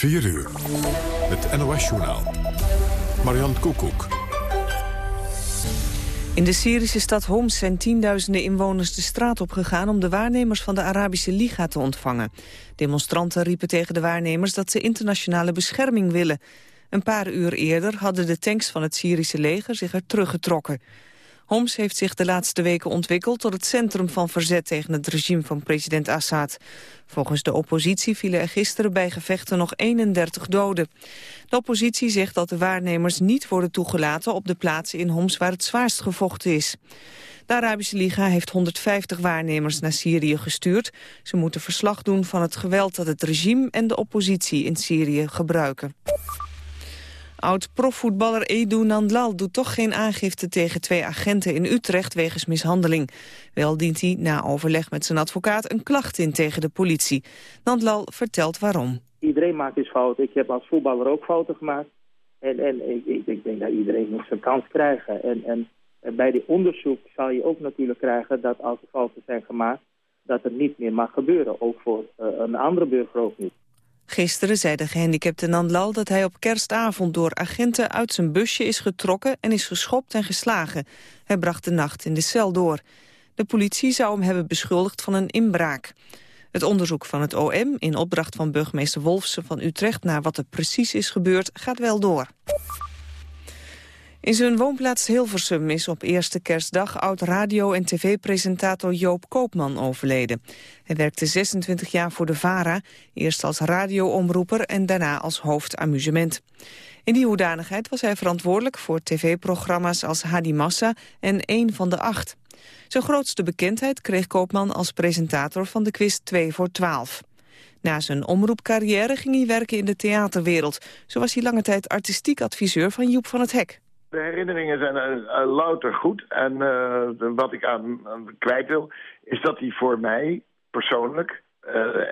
4 uur. Het NOS-journaal. Marian Koekoek. In de Syrische stad Homs zijn tienduizenden inwoners de straat opgegaan... om de waarnemers van de Arabische Liga te ontvangen. Demonstranten riepen tegen de waarnemers dat ze internationale bescherming willen. Een paar uur eerder hadden de tanks van het Syrische leger zich er teruggetrokken. Homs heeft zich de laatste weken ontwikkeld tot het centrum van verzet tegen het regime van president Assad. Volgens de oppositie vielen er gisteren bij gevechten nog 31 doden. De oppositie zegt dat de waarnemers niet worden toegelaten op de plaatsen in Homs waar het zwaarst gevochten is. De Arabische Liga heeft 150 waarnemers naar Syrië gestuurd. Ze moeten verslag doen van het geweld dat het regime en de oppositie in Syrië gebruiken. Oud-profvoetballer Edu Nandlal doet toch geen aangifte tegen twee agenten in Utrecht wegens mishandeling. Wel dient hij na overleg met zijn advocaat een klacht in tegen de politie. Nandlal vertelt waarom. Iedereen maakt dus fouten. Ik heb als voetballer ook fouten gemaakt. En, en ik, ik, denk dat iedereen moet zijn kans krijgen. En, en bij die onderzoek zal je ook natuurlijk krijgen dat als er fouten zijn gemaakt... dat er niet meer mag gebeuren. Ook voor uh, een andere burger ook niet. Gisteren zei de gehandicapte Nandlal dat hij op kerstavond door agenten uit zijn busje is getrokken en is geschopt en geslagen. Hij bracht de nacht in de cel door. De politie zou hem hebben beschuldigd van een inbraak. Het onderzoek van het OM, in opdracht van burgemeester Wolfsen van Utrecht... naar wat er precies is gebeurd, gaat wel door. In zijn woonplaats Hilversum is op eerste kerstdag oud-radio- en tv-presentator Joop Koopman overleden. Hij werkte 26 jaar voor de VARA, eerst als radioomroeper en daarna als hoofdamusement. In die hoedanigheid was hij verantwoordelijk voor tv-programma's als Hadi Massa en Eén van de Acht. Zijn grootste bekendheid kreeg Koopman als presentator van de quiz 2 voor 12. Na zijn omroepcarrière ging hij werken in de theaterwereld. Zo was hij lange tijd artistiek adviseur van Joep van het Hek. De herinneringen zijn uh, louter goed. En uh, wat ik aan, kwijt wil, is dat hij voor mij persoonlijk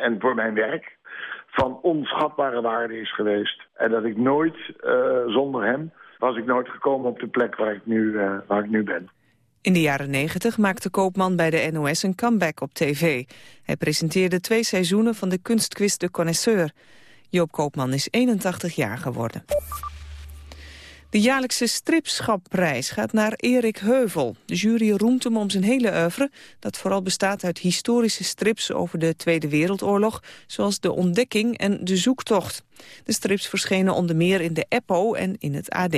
en voor mijn werk van onschatbare waarde is geweest. En dat ik nooit, zonder hem, was ik nooit gekomen op de plek waar ik nu, waar ik nu ben. In de jaren 90 maakte Koopman bij de NOS een comeback op tv. Hij presenteerde twee seizoenen van de kunstquiz De Connoisseur. Joop Koopman is 81 jaar geworden. De jaarlijkse stripschapprijs gaat naar Erik Heuvel. De jury roemt hem om zijn hele oeuvre, dat vooral bestaat uit historische strips over de Tweede Wereldoorlog, zoals De Ontdekking en De Zoektocht. De strips verschenen onder meer in de EPO en in het AD.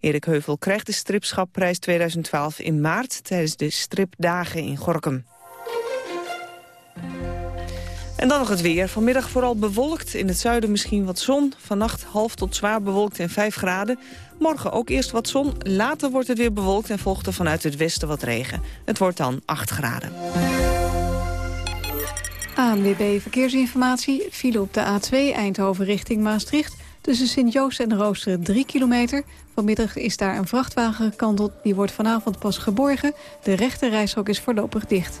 Erik Heuvel krijgt de stripschapprijs 2012 in maart tijdens de stripdagen in Gorkum. En dan nog het weer. Vanmiddag vooral bewolkt. In het zuiden misschien wat zon. Vannacht half tot zwaar bewolkt en 5 graden. Morgen ook eerst wat zon. Later wordt het weer bewolkt en volgt er vanuit het westen wat regen. Het wordt dan 8 graden. ANWB Verkeersinformatie. File op de A2 Eindhoven richting Maastricht. Tussen Sint-Joost en Roosteren 3 kilometer. Vanmiddag is daar een vrachtwagen gekanteld. Die wordt vanavond pas geborgen. De rechte is voorlopig dicht.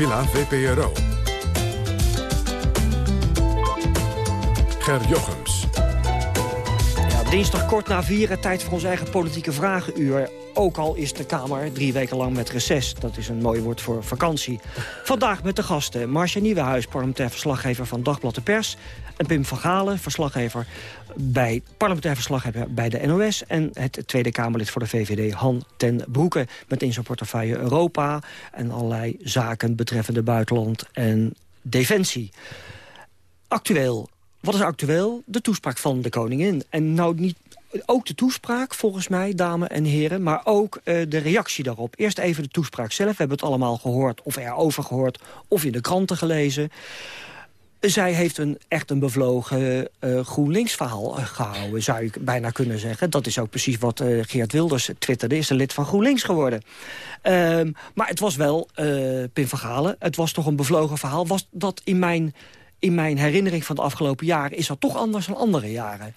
Villa VPRO. Ger Jochems. Dinsdag kort na vieren, tijd voor ons eigen politieke vragenuur. Ook al is de Kamer drie weken lang met reces. Dat is een mooi woord voor vakantie. Vandaag met de gasten Marcia Nieuwenhuis, parlementair verslaggever van Dagblad de Pers... en Pim van Galen, verslaggever bij, parlementair verslaggever bij de NOS... en het Tweede Kamerlid voor de VVD, Han ten Broeke... met in zijn portefeuille Europa en allerlei zaken betreffende buitenland... en Defensie. Actueel. Wat is actueel? De toespraak van de koningin. En nou niet ook de toespraak, volgens mij, dames en heren... maar ook uh, de reactie daarop. Eerst even de toespraak zelf. We hebben het allemaal gehoord, of erover gehoord... of in de kranten gelezen. Zij heeft een, echt een bevlogen uh, GroenLinks-verhaal uh, gehouden, zou ik bijna kunnen zeggen. Dat is ook precies wat Geert Wilders twitterde, is een lid van GroenLinks geworden. Ehm, maar het was wel, Pim van Galen, het was toch een bevlogen verhaal. Was dat in mijn, in mijn herinnering van de afgelopen jaren, is dat toch anders dan andere jaren?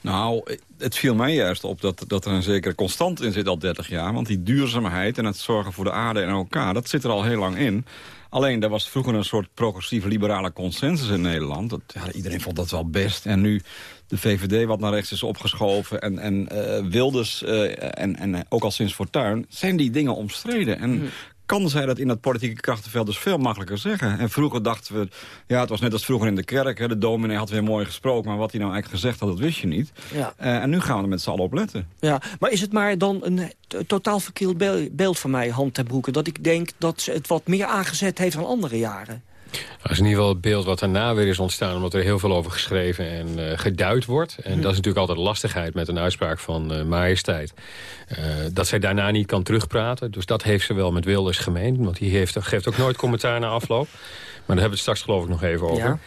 Nou, het viel mij juist op dat, dat er een zekere constant in zit al 30 jaar. Want die duurzaamheid en het zorgen voor de aarde en elkaar, dat zit er al heel lang in. Alleen, er was vroeger een soort progressieve liberale consensus in Nederland. Dat, ja, iedereen vond dat wel best. En nu de VVD wat naar rechts is opgeschoven... en, en uh, Wilders uh, en, en ook al sinds Fortuyn... zijn die dingen omstreden. En hmm kan zij dat in dat politieke krachtenveld dus veel makkelijker zeggen. En vroeger dachten we, ja, het was net als vroeger in de kerk. Hè, de dominee had weer mooi gesproken, maar wat hij nou eigenlijk gezegd had, dat wist je niet. Ja. Uh, en nu gaan we er met z'n allen op letten. Ja, maar is het maar dan een totaal verkeerd beeld van mij, Hand ten Broeke... dat ik denk dat ze het wat meer aangezet heeft dan andere jaren? Dat is in ieder geval het beeld wat daarna weer is ontstaan... omdat er heel veel over geschreven en uh, geduid wordt. En dat is natuurlijk altijd lastigheid met een uitspraak van uh, majesteit. Uh, dat zij daarna niet kan terugpraten. Dus dat heeft ze wel met Wilders gemeen. Want die heeft, geeft ook nooit commentaar na afloop. Maar daar hebben we het straks geloof ik nog even over. Ja.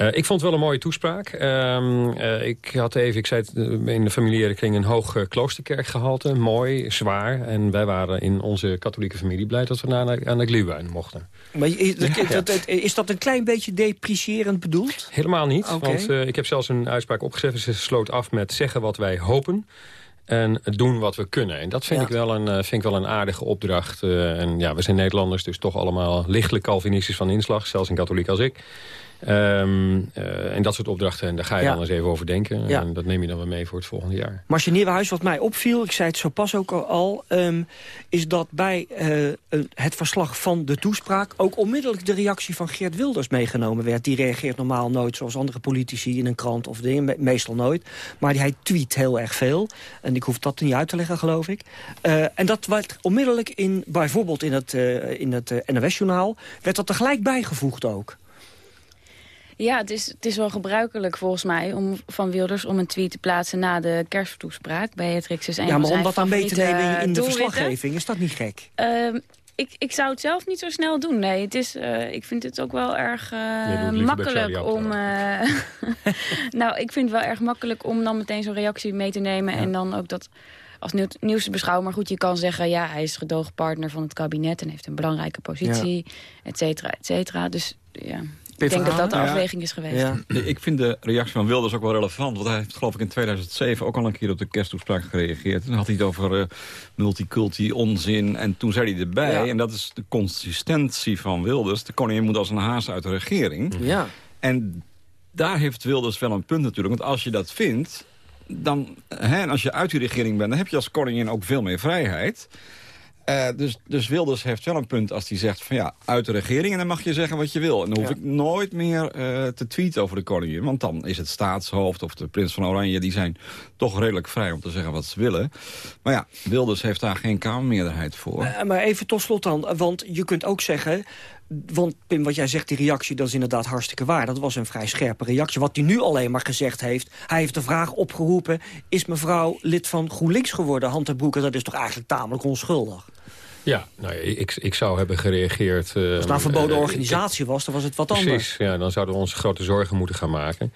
Uh, ik vond het wel een mooie toespraak. Uh, uh, ik had even, ik zei het, in de familiaire kring een hoog kloosterkerkgehalte. Mooi, zwaar. En wij waren in onze katholieke familie blij dat we naar, aan de Glühwein mochten. Maar is, dat, is dat een klein beetje depreciërend bedoeld? Helemaal niet. Okay. Want ik heb zelfs een uitspraak opgezet. Ze sloot af met zeggen wat wij hopen en doen wat we kunnen. En dat vind, ik, wel een, vind ik wel een aardige opdracht. en ja, we zijn Nederlanders, dus toch allemaal lichtelijk Calvinistisch van inslag. Zelfs een katholiek als ik. Um, uh, en dat soort opdrachten, en daar ga je dan eens even over denken. Ja. En dat neem je dan weer mee voor het volgende jaar. Marcia Nieuwenhuis, wat mij opviel, ik zei het zo pas ook al... Um, is dat bij uh, het verslag van de toespraak... ook onmiddellijk de reactie van Geert Wilders meegenomen werd. Die reageert normaal nooit zoals andere politici in een krant of dingen. Meestal nooit. Maar hij tweet heel erg veel. En ik hoef dat niet uit te leggen, geloof ik. Uh, en dat werd onmiddellijk in, bijvoorbeeld in het, in het NOS-journaal... werd dat er gelijk bijgevoegd ook. Ja, het is, het is wel gebruikelijk volgens mij om, van Wilders om een tweet te plaatsen na de kersttoespraak bij het Rixus. Ja, maar om dat dan mee te nemen in de verslaggeving, is dat niet gek? Uh, ik, ik zou het zelf niet zo snel doen. Nee, het is, uh, ik vind het ook wel erg uh, makkelijk om... Uh, nou, ik vind het wel erg makkelijk om dan meteen zo'n reactie mee te nemen. En dan ook dat als nieuws te beschouwen. Maar goed, je kan zeggen, ja, hij is gedoogpartner van het kabinet... en heeft een belangrijke positie, ja. et cetera, et cetera. Dus ja... Ik denk dat dat de afweging is geweest. Ja. Ik vind de reactie van Wilders ook wel relevant. Want hij heeft geloof ik in 2007 ook al een keer op de kersttoespraak gereageerd. Dan had hij het over uh, multiculti, onzin. En toen zei hij erbij, en dat is de consistentie van Wilders... de koningin moet als een haas uit de regering. Ja. En daar heeft Wilders wel een punt natuurlijk. Want als je dat vindt, dan, hè, en als je uit die regering bent... dan heb je als koningin ook veel meer vrijheid... Uh, dus, dus Wilders heeft wel een punt als hij zegt van ja, uit de regering en dan mag je zeggen wat je wil. En dan hoef ik nooit meer uh, te tweeten over de koningin. Want dan is het staatshoofd of de prins van Oranje, die zijn toch redelijk vrij om te zeggen wat ze willen. Maar ja, Wilders heeft daar geen kamermeerderheid voor. Uh, maar even tot slot dan, want je kunt ook zeggen... Want Pim, wat jij zegt, die reactie, dat is inderdaad hartstikke waar. Dat was een vrij scherpe reactie. Wat hij nu alleen maar gezegd heeft... hij heeft de vraag opgeroepen... is mevrouw lid van GroenLinks geworden, Hand en? Dat is toch eigenlijk tamelijk onschuldig? Ja, nou, ik, ik zou hebben gereageerd... Als het nou een verboden uh, organisatie was, dan was het wat anders. Precies, ja, dan zouden we ons grote zorgen moeten gaan maken.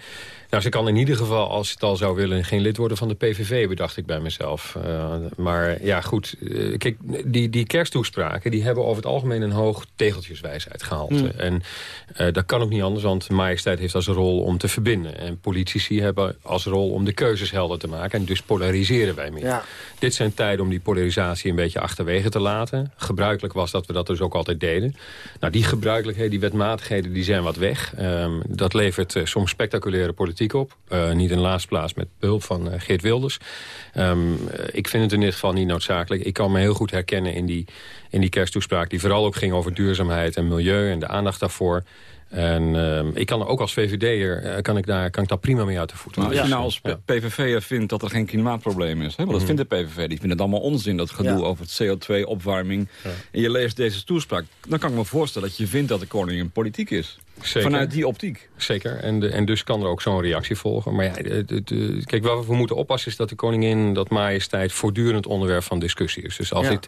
Nou, ze kan in ieder geval, als ze het al zou willen... geen lid worden van de PVV, bedacht ik bij mezelf. Uh, maar ja, goed. Uh, kijk, die, die kersttoespraken... die hebben over het algemeen een hoog tegeltjeswijsheid gehaald. Mm. En uh, dat kan ook niet anders, want majesteit heeft als rol om te verbinden. En politici hebben als rol om de keuzes helder te maken. En dus polariseren wij meer. Ja. Dit zijn tijden om die polarisatie een beetje achterwege te laten. Gebruikelijk was dat we dat dus ook altijd deden. Nou, die gebruikelijkheden, die wetmatigheden, die zijn wat weg. Um, dat levert soms spectaculaire politiek op. Uh, niet in laatste plaats met behulp van uh, Geert Wilders. Um, ik vind het in dit geval niet noodzakelijk. Ik kan me heel goed herkennen in die, in die kersttoespraak... die vooral ook ging over duurzaamheid en milieu en de aandacht daarvoor. En ehm, ik kan er ook als VVD'er uh, kan ik, daar, kan ik daar prima mee uit de voeten. Maar als je nou als PVV'er vindt dat er geen klimaatprobleem is... Hè, want dat mhm. vindt de PVV, die vinden het allemaal onzin... dat gedoe over het CO2-opwarming. En je leest deze toespraak, dan kan ik me voorstellen... dat je vindt dat de koning een politiek is. Zeker. Vanuit die optiek. Zeker, en, de, en dus kan er ook zo'n reactie volgen. Maar ja, de, kijk, waar we moeten oppassen is dat de koningin... dat majesteit voortdurend onderwerp van discussie is. Dus als dit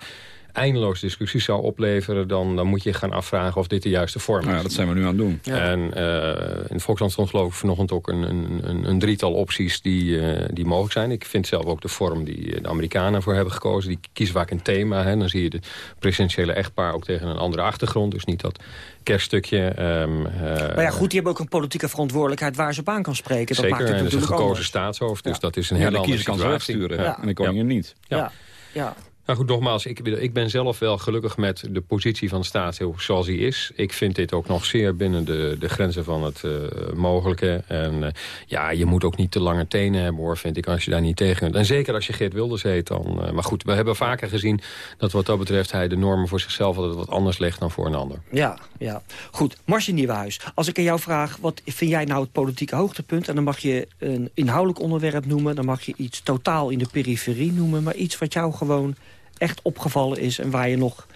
eindeloos discussies zou opleveren... Dan, dan moet je gaan afvragen of dit de juiste vorm is. Ja, dat zijn we nu aan het doen. En uh, in Volksland stond geloof ik vanochtend ook een, een, een drietal opties die, uh, die mogelijk zijn. Ik vind zelf ook de vorm die de Amerikanen voor hebben gekozen. Die kiezen vaak een thema. Hè. Dan zie je de presidentiële echtpaar ook tegen een andere achtergrond. Dus niet dat kerststukje. Um, maar ja, goed, die hebben ook een politieke verantwoordelijkheid waar ze op aan kan spreken. Dat zeker, maakt het en natuurlijk een gekozen staatshoofd. Dus dat is een hele andere situatie. kan sturen ja. en de koningin niet. ja. ja. Nou goed, nogmaals, ik, ik, ben zelf wel gelukkig met de positie van de staat zoals die is. Ik vind dit ook nog zeer binnen de, de grenzen van het uh, mogelijke. En uh, ja, je moet ook niet te lange tenen hebben hoor, vind ik, als je daar niet tegen kunt. En zeker als je Geert Wilders heet dan. Uh, maar goed, we hebben vaker gezien dat wat dat betreft hij de normen voor zichzelf altijd wat anders legt dan voor een ander. Ja, ja. Goed, Marcia Nieuwenhuis, als ik aan jou vraag, wat vind jij nou het politieke hoogtepunt? En dan mag je een inhoudelijk onderwerp noemen, dan mag je iets totaal in de periferie noemen, maar iets wat jou gewoon echt opgevallen is... en waar je nog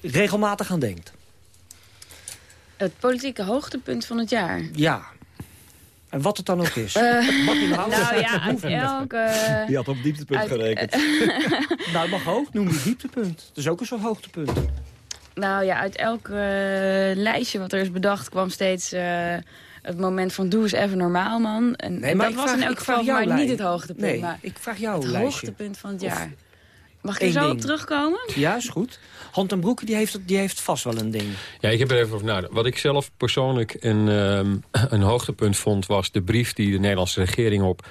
regelmatig aan denkt? Het politieke hoogtepunt van het jaar? Ja. En wat het dan ook is. Uh, nou ja, uit elke... Die had op dieptepunt gerekend. nou, mag ook. Noem je dieptepunt. Dat is ook een soort hoogtepunt. Nou ja, uit elk lijstje wat er is bedacht... kwam steeds uh, het moment van doe eens even normaal, man. En, nee, maar dat was vraag, in elk geval maar niet het hoogtepunt. Nee, maar ik vraag jou Het lijstje. hoogtepunt van het jaar. Mag ik er zo op terugkomen? Ja, is goed. Hand en Broek die heeft, die heeft vast wel een ding. Ja, ik heb er even over nagedacht. Wat ik zelf persoonlijk een, um, een hoogtepunt vond... was de brief die de Nederlandse regering op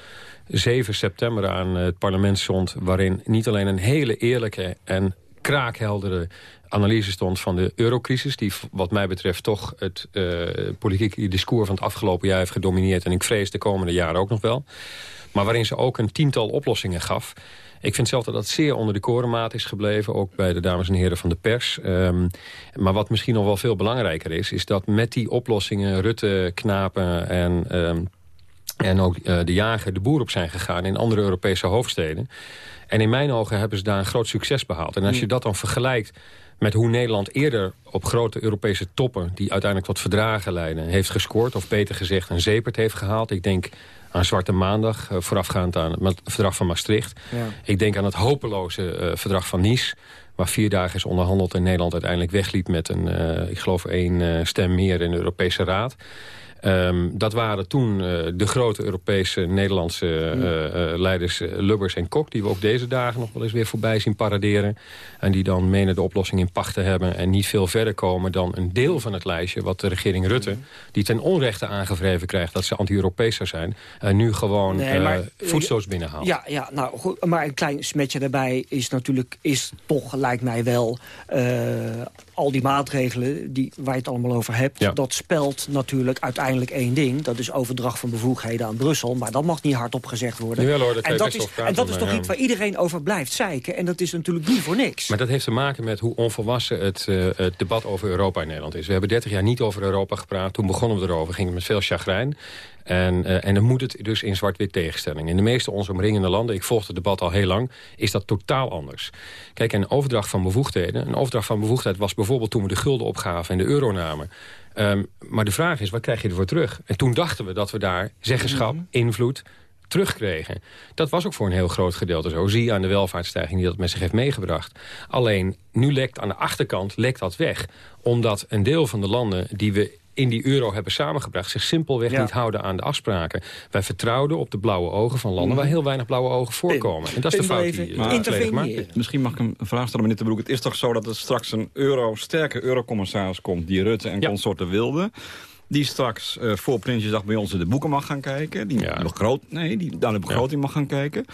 7 september aan het parlement zond... waarin niet alleen een hele eerlijke en kraakheldere analyse stond van de eurocrisis... die wat mij betreft toch het uh, politieke discours van het afgelopen jaar heeft gedomineerd... en ik vrees de komende jaren ook nog wel. Maar waarin ze ook een tiental oplossingen gaf... Ik vind zelf dat dat zeer onder de korenmaat is gebleven. Ook bij de dames en heren van de pers. Um, maar wat misschien nog wel veel belangrijker is... is dat met die oplossingen Rutte, Knapen en... Um, en ook uh, de jager de boer op zijn gegaan in andere Europese hoofdsteden. En in mijn ogen hebben ze daar een groot succes behaald. En als je mm. dat dan vergelijkt met hoe Nederland eerder op grote Europese toppen... die uiteindelijk tot verdragen leiden, heeft gescoord... of beter gezegd een zepert heeft gehaald. Ik denk aan Zwarte Maandag, uh, voorafgaand aan het verdrag van Maastricht. Ja. Ik denk aan het hopeloze uh, verdrag van Nice waar vier dagen is onderhandeld en Nederland uiteindelijk wegliep met een, uh, ik geloof één stem meer in de Europese Raad. Um, dat waren toen uh, de grote Europese Nederlandse uh, uh, leiders Lubbers en Kok... die we ook deze dagen nog wel eens weer voorbij zien paraderen. En die dan menen de oplossing in pacht te hebben... en niet veel verder komen dan een deel van het lijstje... wat de regering Rutte, die ten onrechte aangevreven krijgt... dat ze anti-Europees zou zijn... en nu gewoon nee, maar, binnenhaalt. Ja, ja nou, goed, maar een klein smetje daarbij is natuurlijk... is toch, lijkt mij wel al die maatregelen die, waar je het allemaal over hebt... dat spelt natuurlijk uiteindelijk één ding. Dat is overdracht van bevoegdheden aan Brussel. Maar dat mag niet hardop gezegd worden. Jawel, hoor, dat en, dat is, en dat is toch iets waar iedereen over blijft zeiken. En dat is natuurlijk niet voor niks. Maar dat heeft te maken met hoe onvolwassen het, uh, het debat over Europa in Nederland is. We hebben 30 jaar niet over Europa gepraat. Toen begonnen we erover, ging het met veel chagrijn. En, uh, en dan moet het dus in zwart-wit tegenstelling. In de meeste onze omringende landen, ik volg het debat al heel lang... is dat totaal anders. Kijk, een overdracht van bevoegdheden... een overdracht van bevoegdheid was bijvoorbeeld toen we de gulden opgaven... en de euro namen. Um, maar de vraag is, wat krijg je ervoor terug? En toen dachten we dat we daar zeggenschap, mhm. invloed terugkregen. Dat was ook voor een heel groot gedeelte zo. Zie je aan de welvaartsstijging die dat met zich heeft meegebracht. Alleen, nu lekt aan de achterkant lekt dat weg. Omdat een deel van de landen die we in die euro hebben samengebracht... zich simpelweg niet houden aan de afspraken. Wij vertrouwden op de blauwe ogen van landen... waar heel weinig blauwe ogen voorkomen. En dat is de fout die uh, Misschien mag ik een vraag stellen, meneer de Broek. Het is toch zo dat er straks een euro, sterke eurocommissaris komt... die Rutte en consorten wilden die straks uh, voor Prinsjesdag bij ons in de boeken mag gaan kijken. Die ja. groot, nee, die naar de begroting mag gaan kijken.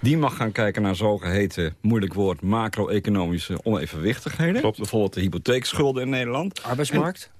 Die mag gaan kijken naar zogeheten, moeilijk woord, macro-economische onevenwichtigheden. Klopt. Bijvoorbeeld de hypotheekschulden in Nederland. Arbeidsmarkt?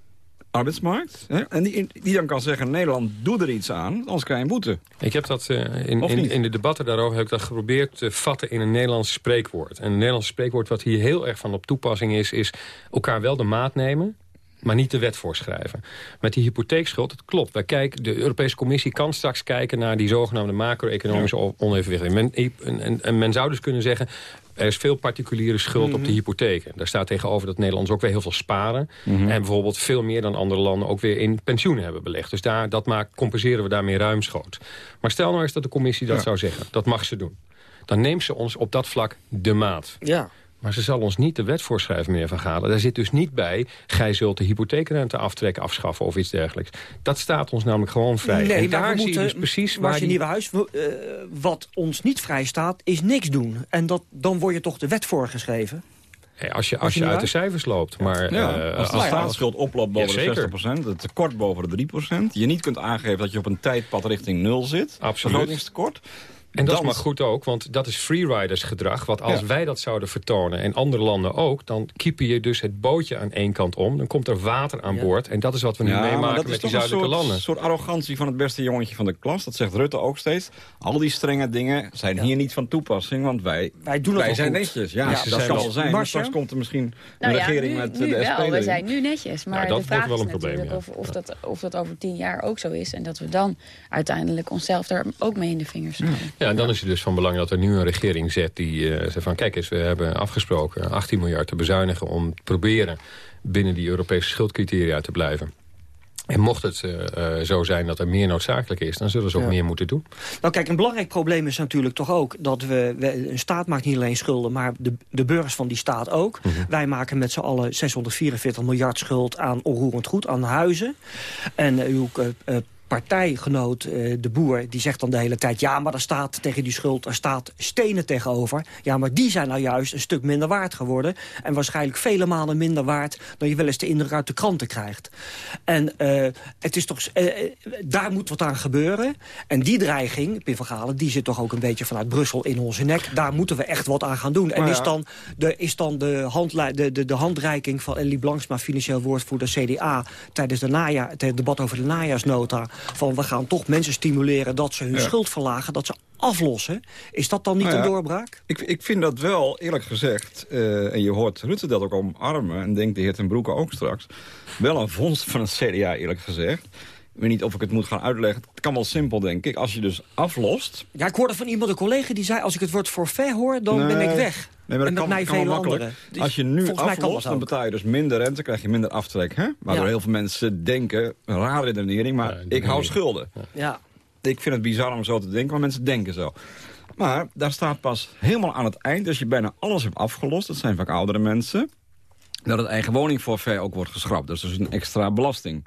Arbeidsmarkt. Hè? En die, die dan kan zeggen, Nederland, doe er iets aan, anders krijg je een boete. Ik heb dat uh, in, in, in, de debatten daarover heb ik dat geprobeerd te vatten in een Nederlands spreekwoord. En een Nederlands spreekwoord wat hier heel erg van op toepassing is, is elkaar wel de maat nemen maar niet de wet voorschrijven. Met die hypotheekschuld, het klopt. Wij kijken, de Europese Commissie kan straks kijken naar die zogenaamde macro-economische ja. onevenwichting. Men, en, en, men zou dus kunnen zeggen, er is veel particuliere schuld op de mhm. hypotheken. Daar staat tegenover dat Nederlanders ook weer heel veel sparen. Mhm. En bijvoorbeeld veel meer dan andere landen ook weer in pensioenen hebben belegd. Dus daar, dat maakt, compenseren we daarmee ruimschoots. Maar stel nou eens dat de commissie dat zou zeggen. Dat mag ze doen. Dan neemt ze ons op dat vlak de maat. Ja. Maar ze zal ons niet de wet voorschrijven, meneer Van Galen. Daar zit dus niet bij, gij zult de hypotheekrente aftrekken, afschaffen of iets dergelijks. Dat staat ons namelijk gewoon vrij. Nee, en daar zie je dus precies waar die... Nieuwe Huis, uh, wat ons niet vrij staat, is niks doen. En dat, dan word je toch de wet voorgeschreven? als je, als je, uit de cijfers loopt. Maar, ja, uh, als de staatsschuld oploopt boven de 60%, het tekort boven de 3%... je niet kunt aangeven dat je op een tijdpad richting nul zit... Absoluut. begrotingstekort... En dat is maar goed ook, want dat is freeriders gedrag. Want als wij dat zouden vertonen en andere landen ook... dan kiepen je dus het bootje aan één kant om. Dan komt er water aan boord. En dat is wat we nu ja, meemaken met die zuidelijke landen. een soort arrogantie van het beste jongetje van de klas. Dat zegt Rutte ook steeds. Al die strenge dingen zijn hier niet van toepassing. Want wij, wij, doen wij zijn netjes. Ja, dat kan wel zijn. Maar straks komt er misschien nou een regering met nu de SP. Wel, we zijn nu netjes. Maar de vraag is natuurlijk of, of, dat, of dat over tien jaar ook zo is. En dat we dan uiteindelijk onszelf er ook mee in de vingers hebben. Ja, en dan is het dus van belang dat er nu een regering zet die uh, zegt van... kijk eens, we hebben afgesproken 18 miljard te bezuinigen... om te proberen binnen die Europese schuldcriteria te blijven. En mocht het uh, zo zijn dat er meer noodzakelijk is... dan zullen ze ook meer moeten doen. Nou kijk, een belangrijk probleem is natuurlijk toch ook... dat we, een staat maakt niet alleen schulden... maar de, de burgers van die staat ook. Mhm. Wij maken met z'n allen 644 miljard schuld aan onroerend goed, aan huizen. En uw partijgenoot, uh, de boer, die zegt dan de hele tijd... ja, maar er staat tegen die schuld, er staat stenen tegenover. Ja, maar die zijn nou juist een stuk minder waard geworden. En waarschijnlijk vele malen minder waard... dan je wel eens de indruk uit de kranten krijgt. En uh, het is toch, uh, daar moet wat aan gebeuren. En die dreiging, Pim van Galen, die zit toch ook een beetje vanuit Brussel in onze nek. Daar moeten we echt wat aan gaan doen. En is dan de, is dan de, de, de, de handreiking van Ellie Blanksma, financieel woordvoerder CDA... tijdens de najaar, het debat over de najaarsnota van we gaan toch mensen stimuleren dat ze hun schuld verlagen, dat ze aflossen. Is dat dan niet nou een doorbraak? Ik, ik vind dat wel, eerlijk gezegd, uh, en je hoort Rutte dat ook omarmen... en denkt de heer ten Broeke ook straks... wel een vondst van het CDA, eerlijk gezegd. Ik weet niet of ik het moet gaan uitleggen. Het kan wel simpel, denk ik. Als je dus aflost... Ja, ik hoorde van iemand, een collega, die zei... als ik het woord forfait hoor, dan ben ik weg. Nee, maar dat kan, mij kan anderen. Als je nu aflost, dan betaal je dus minder rente, krijg je minder aftrek. Hè? Waardoor heel veel mensen denken, een rare redenering, maar ik hou schulden. Ja. Ik vind het bizar om zo te denken, maar mensen denken zo. Maar daar staat pas helemaal aan het eind, als je bijna alles hebt afgelost... dat zijn vaak oudere mensen... dat het eigen woningforfait ook wordt geschrapt. Dus dat is een extra belasting.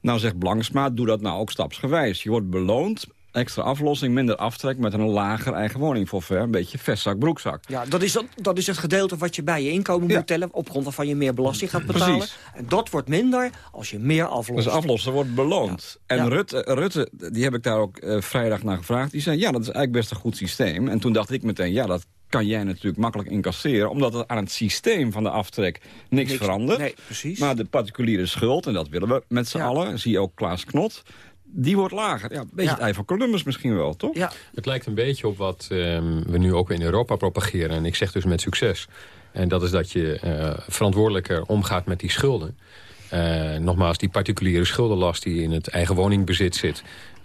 Nou zegt Blanksma, doe dat nou ook stapsgewijs. Je wordt beloond extra aflossing, minder aftrek met een lager eigen woningforfait. Een beetje vestzak, broekzak. Ja, dat is, dat, dat is het gedeelte wat je bij je inkomen moet tellen... op grond waarvan je meer belasting gaat betalen. Precies. En dat wordt minder als je meer aflost. Dus aflossen wordt beloond. En Rutte, Rutte, die heb ik daar ook uh, vrijdag naar gevraagd... die zei, ja, dat is eigenlijk best een goed systeem. En toen dacht ik meteen, ja, dat kan jij natuurlijk makkelijk incasseren... omdat het aan het systeem van de aftrek niks, verandert. Nee, precies. Maar de particuliere schuld, en dat willen we met z'n allen... zie je ook Klaas Knot die wordt lager. Ja, een beetje het ei van Columbus misschien wel, toch? Ja. Het lijkt een beetje op wat ehm, we nu ook in Europa propageren. En ik zeg dus met succes. En dat is dat je uh, verantwoordelijker omgaat met die schulden. Uh, nogmaals, die particuliere schuldenlast die in het eigen woningbezit zit...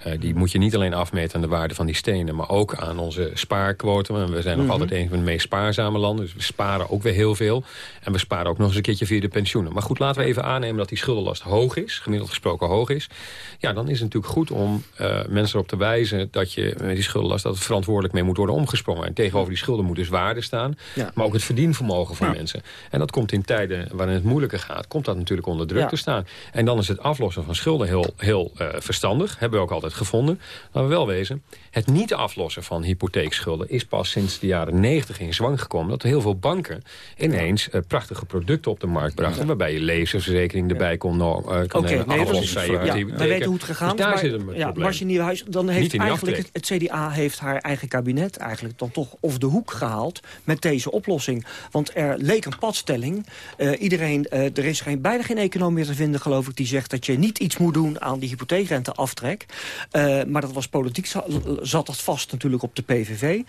Uh, die moet je niet alleen afmeten aan de waarde van die stenen... maar ook aan onze spaarquotum. En we zijn nog mhm. altijd een van de meest spaarzame landen. Dus we sparen ook weer heel veel. En we sparen ook nog eens een keertje via de pensioenen. Maar goed, laten we even aannemen dat die schuldenlast hoog is. Gemiddeld gesproken hoog is. Ja, dan is het natuurlijk goed om uh, mensen erop te wijzen... dat je met die schuldenlast dat het verantwoordelijk mee moet worden omgesprongen. En tegenover die schulden moet dus waarde staan. Maar ook het verdienvermogen van mensen. En dat komt in tijden waarin het moeilijker gaat... komt dat natuurlijk onder druk te staan. En dan is het aflossen van schulden heel, heel uh, verstandig. Hebben we ook altijd gevonden. Laten we wel wezen, het niet aflossen van hypotheekschulden... is pas sinds de jaren 90 in zwang gekomen. Dat heel veel banken ineens uh, prachtige producten op de markt brachten... waarbij je levensverzekering erbij kon, uh, kan okay, nemen. Nee, we weten hoe het gegaan is. Dus het ja, Marcia Nieuwenhuis, dan heeft eigenlijk het, het, CDA heeft haar eigen kabinet... eigenlijk dan toch of de hoek gehaald met deze oplossing. Want er leek een padstelling. Uh, iedereen, er is geen, bijna geen econoom meer te vinden, geloof ik... die zegt dat je niet iets moet doen aan die hypotheekrenteaftrek. Maar dat was politiek, zat dat vast natuurlijk op de PVV.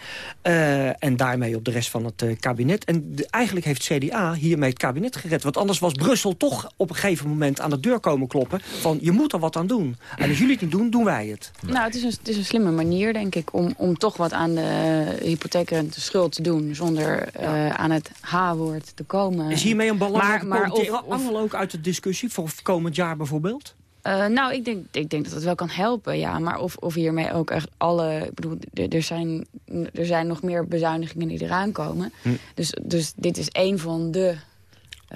en daarmee op de rest van het kabinet. En eigenlijk heeft CDA hiermee het kabinet gered. Want anders was Brussel toch op een gegeven moment aan de deur komen kloppen... van je moet er wat aan doen. En als jullie het niet doen, doen wij het. Nou, het is een, het is een slimme manier, denk ik... om, om toch wat aan de hypotheek en de schuld te doen... zonder aan het H-woord te komen. Is hiermee een belangrijke maar, maar of, ook uit de discussie... voor komend jaar bijvoorbeeld? Uh, nou, ik denk, ik denk dat het wel kan helpen, ja. Maar of, of hiermee ook echt alle... Ik bedoel, er zijn, er zijn nog meer bezuinigingen die eraan komen. Hm. Dus, dus dit is een van de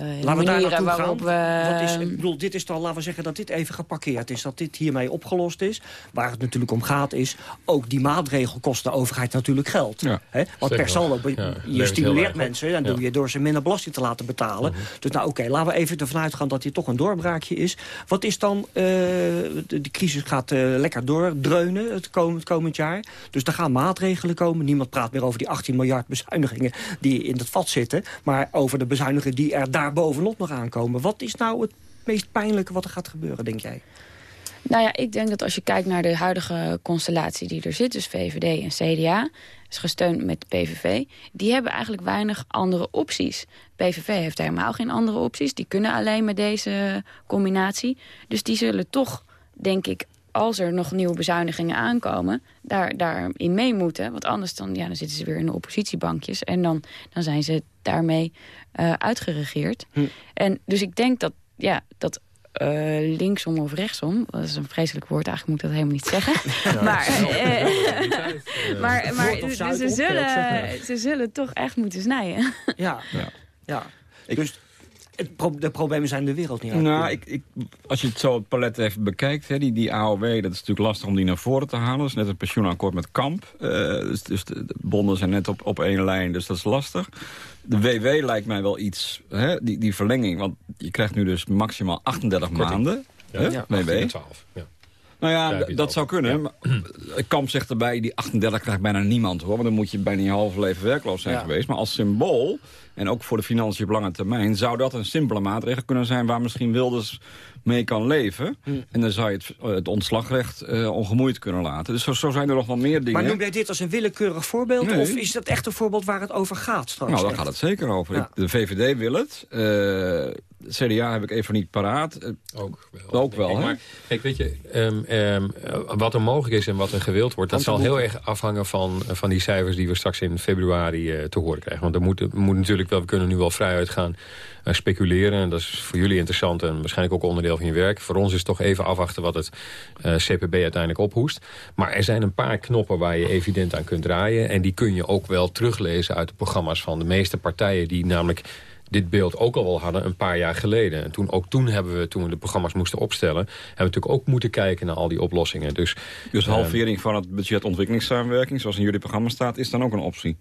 uh, Laten we daar waarop we... Wat is, ik bedoel, dit is dan, laten we zeggen dat dit even geparkeerd is. Dat dit hiermee opgelost is. Waar het natuurlijk om gaat is... ook die maatregel kost de overheid natuurlijk geld. Ja. Hè? Want per saldo, je stimuleert mensen... dan doe je door ze minder belasting te laten betalen. Mhm. Dus nou oké, laten we even ervan uitgaan dat hier toch een doorbraakje is. Wat is dan... Uh, de, crisis gaat uh, lekker doordreunen het komend, het komend jaar. Dus er gaan maatregelen komen. Niemand praat meer over die 18 miljard bezuinigingen... die in het vat zitten. Maar over de bezuinigingen die er daar bovenop nog aankomen. Wat is nou het meest pijnlijke wat er gaat gebeuren, denk jij? Nou ja, ik denk dat als je kijkt naar de huidige constellatie die er zit... dus VVD en CDA, is gesteund met PVV... die hebben eigenlijk weinig andere opties. PVV heeft helemaal geen andere opties. Die kunnen alleen met deze combinatie. Dus die zullen toch, denk ik, als er nog nieuwe bezuinigingen aankomen... daar, daarin mee moeten. Want anders dan, ja, dan zitten ze weer in de oppositiebankjes... en dan, dan zijn ze daarmee uh, uitgeregeerd. Hm. En dus ik denk dat, ja, dat uh, linksom of rechtsom, dat is een vreselijk woord, eigenlijk moet ik dat helemaal niet zeggen. maar, uh, maar, maar dus ze, zullen, ze zullen toch echt moeten snijden. ja, ja. ja. Ik, dus de problemen zijn de wereld niet Nou, ik, ik, als je het zo het palet even bekijkt, hè, die, die AOW, dat is natuurlijk lastig om die naar voren te halen. Dat is net een pensioenakkoord met Kamp. Uh, dus, dus de, bonden zijn net op, op één lijn, dus dat is lastig. De WW lijkt mij wel iets, hè, die, die verlenging. Want je krijgt nu dus maximaal 38 maanden. Ja, hè, ja, WW. 12, ja. Nou ja, dat zou kunnen. Ja. Kamp zegt erbij, die 38 krijgt bijna niemand hoor. Want dan moet je bijna je halve leven werkloos zijn geweest. Maar als symbool, en ook voor de financiën op lange termijn... zou dat een simpele maatregel kunnen zijn waar misschien Wilders mee kan leven. Hm. En dan zou je het, het ontslagrecht uh, ongemoeid kunnen laten. Dus zo, zo, zijn er nog wel meer dingen. Maar noem jij dit als een willekeurig voorbeeld? Of is dat echt een voorbeeld waar het over gaat straks? Nou, daar gaat het zeker over. De VVD wil het. Uh, CDA heb ik even niet paraat. Eh, ook wel. Ook wel, Maar kijk, weet je, um, um, wat er mogelijk is en wat er gewild wordt... dat zal heel erg afhangen van, van die cijfers die we straks in februari uh, te horen krijgen. Want er moet, moet natuurlijk wel, we kunnen nu wel vrij uitgaan uh, speculeren. En dat is voor jullie interessant en waarschijnlijk ook onderdeel van je werk. Voor ons is toch even afwachten wat het CPB uiteindelijk ophoest. Maar er zijn een paar knoppen waar je evident aan kunt draaien. En die kun je ook wel teruglezen uit de programma's van de meeste partijen... die namelijk dit beeld ook al wel hadden een paar jaar geleden. En toen, ook toen hebben we, toen we de programma's moesten opstellen... hebben we natuurlijk ook moeten kijken naar al die oplossingen. Dus, dus halvering van het budget ontwikkelingssamenwerking... zoals in jullie programma staat, is dan ook een optie?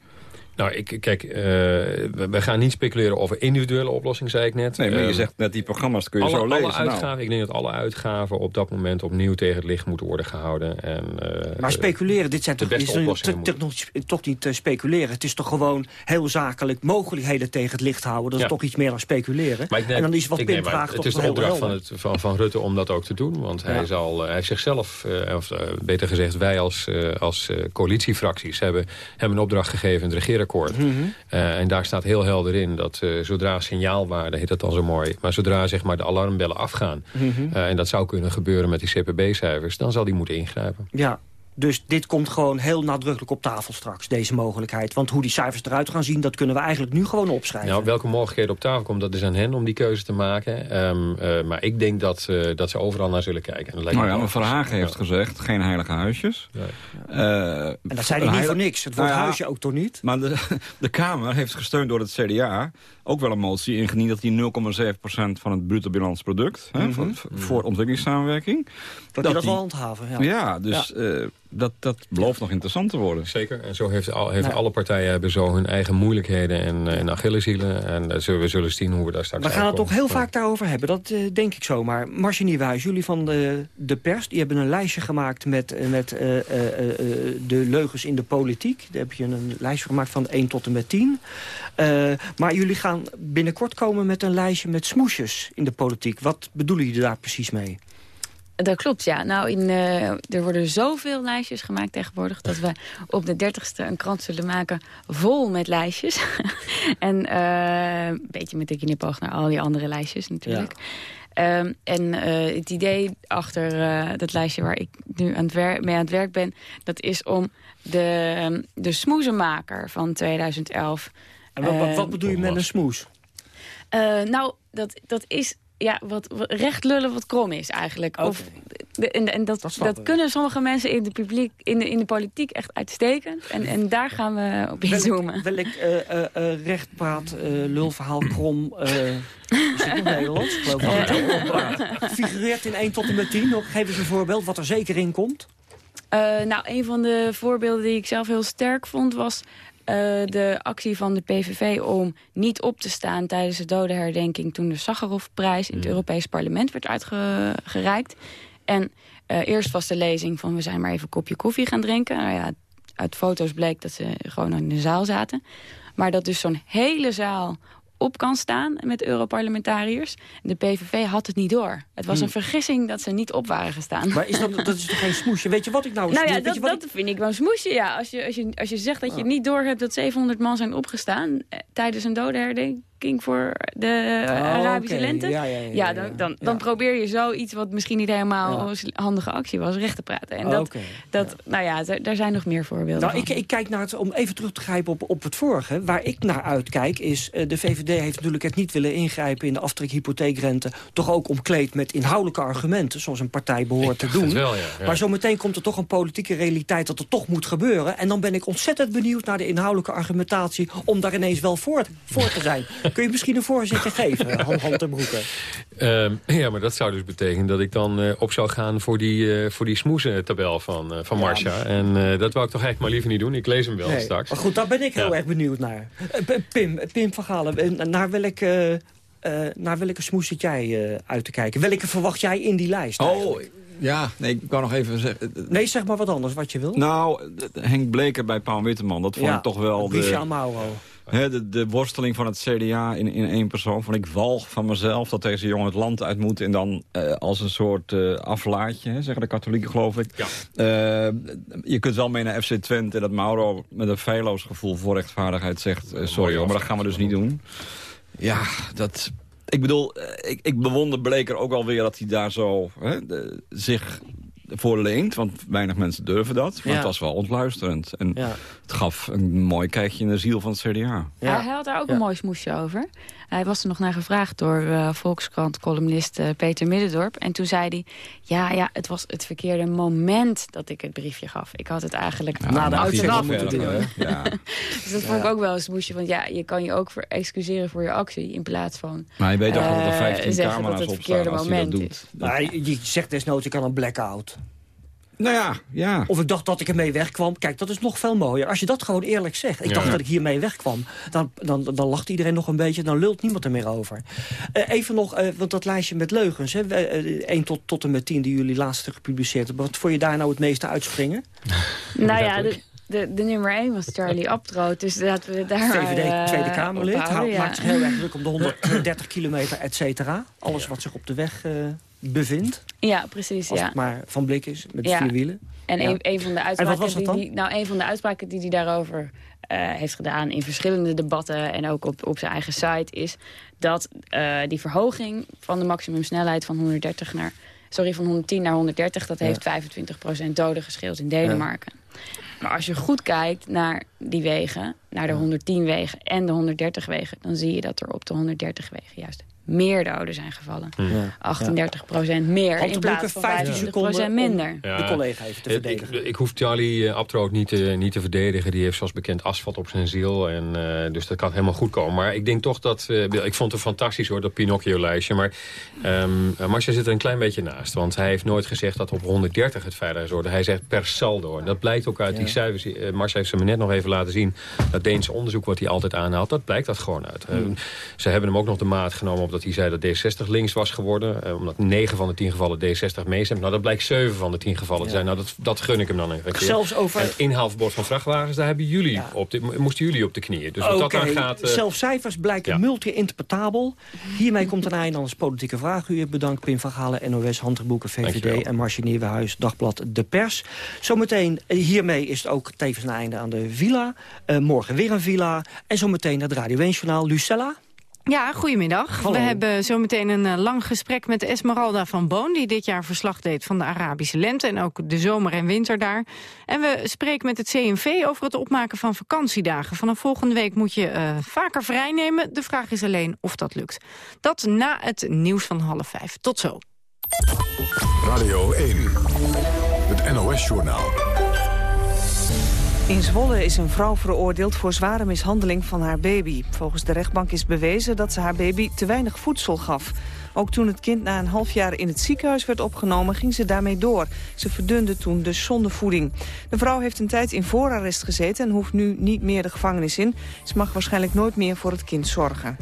Nou, ik, kijk, uh, we, gaan niet speculeren over individuele oplossingen, zei ik net. Nee, maar je ehm, zegt net die programma's kun je zo lezen. Alle nou. uitgaven, Ik denk dat alle uitgaven op dat moment opnieuw tegen het licht moeten worden gehouden. En, uh, maar speculeren, dit zijn toch, is toch niet uh, speculeren. Het is toch gewoon heel zakelijk mogelijkheden tegen het licht houden. Dat is toch iets meer dan speculeren. Maar en dan is wat Pim vraagt Het is de opdracht van, het, van, van Rutte om dat ook te doen. Want hij, zal, hij zichzelf, of beter gezegd wij als, als coalitiefracties... Hebben, hebben een opdracht gegeven in het regeren Mhm. Eh, en daar staat heel helder in dat uh, zodra signaalwaarde, heet dat dan zo mooi... maar zodra zeg maar, de alarmbellen afgaan... Mhm. Eh, en dat zou kunnen gebeuren met die CPB-cijfers... dan zal die moeten ingrijpen. Ja, dus dit komt gewoon heel nadrukkelijk op tafel straks, deze mogelijkheid. Want hoe die cijfers eruit gaan zien, dat kunnen we eigenlijk nu gewoon opschrijven. Nou, welke mogelijkheden op tafel komen, dat is aan hen om die keuze te maken. Ehm, eh, maar ik denk dat, uh, dat ze overal naar zullen kijken. En dat nou ja, Verhagen heeft gezegd, geen heilige huisjes. Nee. Uh, en dat zei hij niet voor niks. Het woord nou huisje ook toch niet? Maar de, de Kamer heeft gesteund door het CDA ook wel een motie ingediend... dat die 0,7% van het bruto binnenlands product... Mm -hmm. hè, voor, ontwikkelingssamenwerking... Dat, dat die dat wel handhaven, ja. Ja, dus ja dat, dat belooft nog interessant te worden. Zeker. En zo heeft, al, heeft alle partijen hebben zo hun eigen moeilijkheden en, en Achilleshielen. En uh, zullen, we zullen zien hoe we daar straks We gaan het toch heel vaak daarover hebben. Dat uh, denk ik zomaar. Marcia Nieuwhuis, jullie van de, de pers... die hebben een lijstje gemaakt met, eh, met uh, de leugens in de politiek. Daar heb je een lijstje gemaakt van 1 tot en met 10. Maar jullie gaan binnenkort komen met een lijstje met smoesjes in de politiek. Wat bedoelen jullie daar precies mee? Dat klopt, ja. Nou, in, uh, er worden zoveel lijstjes gemaakt tegenwoordig... dat we op de dertigste een krant zullen maken vol met lijstjes. en uh, een beetje met de knipoog naar al die andere lijstjes natuurlijk. Ja. Um, en uh, het idee achter dat lijstje waar ik nu aan het mee aan het werk ben... dat is om de, um, de smoezenmaker van 2011... En wat, wat, wat bedoel je met een smoes? nou, dat, dat is ja, wat, wat, recht lullen wat krom is eigenlijk. Of, en en dat, dat, kunnen sommige mensen in de, publiek, in de, in de politiek echt uitstekend. En, en daar gaan we op inzoomen. Uh, uh, uh, recht praat, lulverhaal, krom... is het nog Nederlands? Geloof ik. Figureert in 1 tot en met 10. Nog, geef eens een voorbeeld wat er zeker in komt. nou, een van de voorbeelden die ik zelf heel sterk vond was... Uh, de actie van de PVV om niet op te staan tijdens de dodenherdenking... toen de Sakharovprijs in het Europees Parlement werd uitgereikt. En uh, eerst was de lezing van we zijn maar even een kopje koffie gaan drinken. Nou ja, uit foto's bleek dat ze gewoon in de zaal zaten. Maar dat dus zo'n hele zaal op kan staan met Europarlementariërs. De PVV had het niet door. Het was een hmm. vergissing dat ze niet op waren gestaan. Maar is dat, dat is toch geen smoesje? Weet je wat ik nou... Nou ja, dat, dat vind ik wel een smoesje, ja. Als je, als je, als je zegt dat je oh. niet door hebt dat 700 man zijn opgestaan... Eh, tijdens een dodenherdenking voor de oh, Arabische lente. Ja, ja, ja, ja dan, dan, dan probeer je zoiets wat misschien niet helemaal een handige actie was, recht te praten. En dat, dat nou ja, daar zijn nog meer voorbeelden nou, Ik, ik kijk naar het, om even terug te grijpen op, op het vorige. Waar ik naar uitkijk is, uh, de VVD heeft natuurlijk het niet willen ingrijpen in de aftrekhypotheekrente. Toch ook omkleed met inhoudelijke argumenten, zoals een partij behoort te doen. Wel, maar zometeen komt er toch een politieke realiteit dat het toch moet gebeuren. En dan ben ik ontzettend benieuwd naar de inhoudelijke argumentatie om daar ineens wel voor, voor te zijn. Kun je misschien een voorzitter geven, Han, Han Broeke? Uh, ja, maar dat zou dus betekenen dat ik dan uh, op zou gaan voor die, uh, voor die smoezen-tabel van, uh, van Marcia. Ja. En dat wou ik toch echt maar liever niet doen. Ik lees hem wel nee. straks. Maar goed, daar ben ik heel erg benieuwd naar. Pim, Pim van Galen, naar welke... naar welke smoes zit jij uit te kijken? Welke verwacht jij in die lijst? Oh, ja, nee, ik kan nog even zeggen... Nee, zeg maar wat anders, wat je wil. Nou, Henk Bleker bij Paul Witteman, dat vond ja, ik toch wel... de, Mauro de, de, worsteling van het CDA in, in één persoon vond ik walg van mezelf. Dat deze jongen het land uit moet en dan uh, als een soort uh, aflaatje, hè, zeggen de katholieken geloof ik. Ja. Uh, je kunt wel mee naar FC Twente dat Mauro met een feilloos gevoel voor rechtvaardigheid zegt... sorry hoor, maar dat gaan we dus niet doen. Ja, dat... Ik bedoel, ik, ik bewonder Bleker ook alweer dat hij daar zo hè, de, zich voor leent. Want weinig mensen durven dat. Maar het was wel ontluisterend. En het gaf een mooi kijkje in de ziel van het CDA. Ja. hij had daar ook een mooi smoesje over. Hij was er nog naar gevraagd door uh, Volkskrant-columnist uh, Peter Middendorp. En toen zei hij, ja, ja, het was het verkeerde moment dat ik het briefje gaf. Ik had het eigenlijk ja, na de uitzending moeten doen. Ja. dus dat vond ik ook wel een smoesje. Want ja, je kan je ook voor excuseren voor je actie in plaats van... Maar je weet ook uh, dat er 15 camera's op staan als hij dat doet. Nou, je zegt desnoods, je kan een blackout. Nou ja, ja. Of ik dacht dat ik ermee wegkwam. Kijk, dat is nog veel mooier. Als je dat gewoon eerlijk zegt. Ik dacht dat ik hiermee wegkwam. Dan, dan, dan lacht iedereen nog een beetje. Dan lult niemand er meer over. Uh, even nog, uh, want dat lijstje met leugens. Hè, uh, eh, 1 tot, tot en met 10 die jullie laatste gepubliceerd hebben. Wat vond je daar nou het meeste uitspringen? nou ja, de, de, de, nummer 1 was Charlie Abtroot. Dus dat we daar VVD Tweede Kamerlid. Houden, ja. Maakt zich heel erg druk om de 130 kilometer, et cetera. Alles wat zich op de weg bevindt. Ja, precies. Als ja. het maar van blik is, met vier wielen. En een, een, van de uitspraken die, die, nou, een van de uitspraken die hij daarover uh, heeft gedaan in verschillende debatten en ook op, op zijn eigen site is dat die verhoging van de maximumsnelheid van 130 naar sorry, van 110 naar 130, dat heeft 25% doden gescheeld in Denemarken. Maar als je goed kijkt naar die wegen, naar de 110 wegen en de 130 wegen... dan zie je dat er op de 130 wegen juist meer doden zijn gevallen. Ja. 38 procent meer in plaats van 25 procent minder. Ja. De collega even te verdedigen. Ik, ik, hoef Charlie uh, Abtroot niet, uh, niet te verdedigen. Die heeft zoals bekend asfalt op zijn ziel. En, uh, dus dat kan helemaal goed komen. Maar ik denk toch dat... ik vond het fantastisch hoor, dat Pinocchio-lijstje. Maar um, Marcia zit er een klein beetje naast. Want hij heeft nooit gezegd dat op 130 het veilig is worden. Hij zegt per saldo. En dat blijkt ook uit die cijfers. Marcia heeft ze me net nog even laten zien. Dat Deense onderzoek wat hij altijd aanhaalt. Dat blijkt dat gewoon uit. Hmm. ze hebben hem ook nog de maat genomen op dat hij zei dat D60 links was geworden. Uh, omdat 9 van de 10 gevallen D60 meestemmen. Nou, dat blijkt 7 van de 10 gevallen te zijn. Nou, dat, dat gun ik hem dan even. Zelfs over... En inhaalverbod van vrachtwagens, daar hebben jullie op de, moesten jullie op de knieën. Dus wat dat dan gaat... Uh... Zelfs cijfers blijken multi-interpretabel. Hiermee komt een einde aan ons politieke vragenuur. Bedankt Pim van Galen, NOS, Handboeken, VVD en Marcia Nieuwenhuis, Dagblad De Pers. Zometeen, hiermee is het ook tevens een einde aan de villa. Uh, morgen weer een villa. En zometeen het Radio 1-journaal Lucella. Ja, goedemiddag. We hebben zometeen een uh, lang gesprek met Esmeralda van Boon... die dit jaar verslag deed van de Arabische lente... en ook de zomer en winter daar. En we spreken met het CNV over het opmaken van vakantiedagen. Vanaf volgende week moet je uh, vaker vrijnemen. De vraag is alleen of dat lukt. Dat na het nieuws van half vijf. Tot zo. Radio 1, het NOS-journaal. In Zwolle is een vrouw veroordeeld voor zware mishandeling van haar baby. Volgens de rechtbank is bewezen dat ze haar baby te weinig voedsel gaf. Ook toen het kind na een half jaar in het ziekenhuis werd opgenomen, ging ze daarmee door. Ze verdunde toen dus zonder voeding. De vrouw heeft een tijd in voorarrest gezeten en hoeft nu niet meer de gevangenis in. Ze mag waarschijnlijk nooit meer voor het kind zorgen.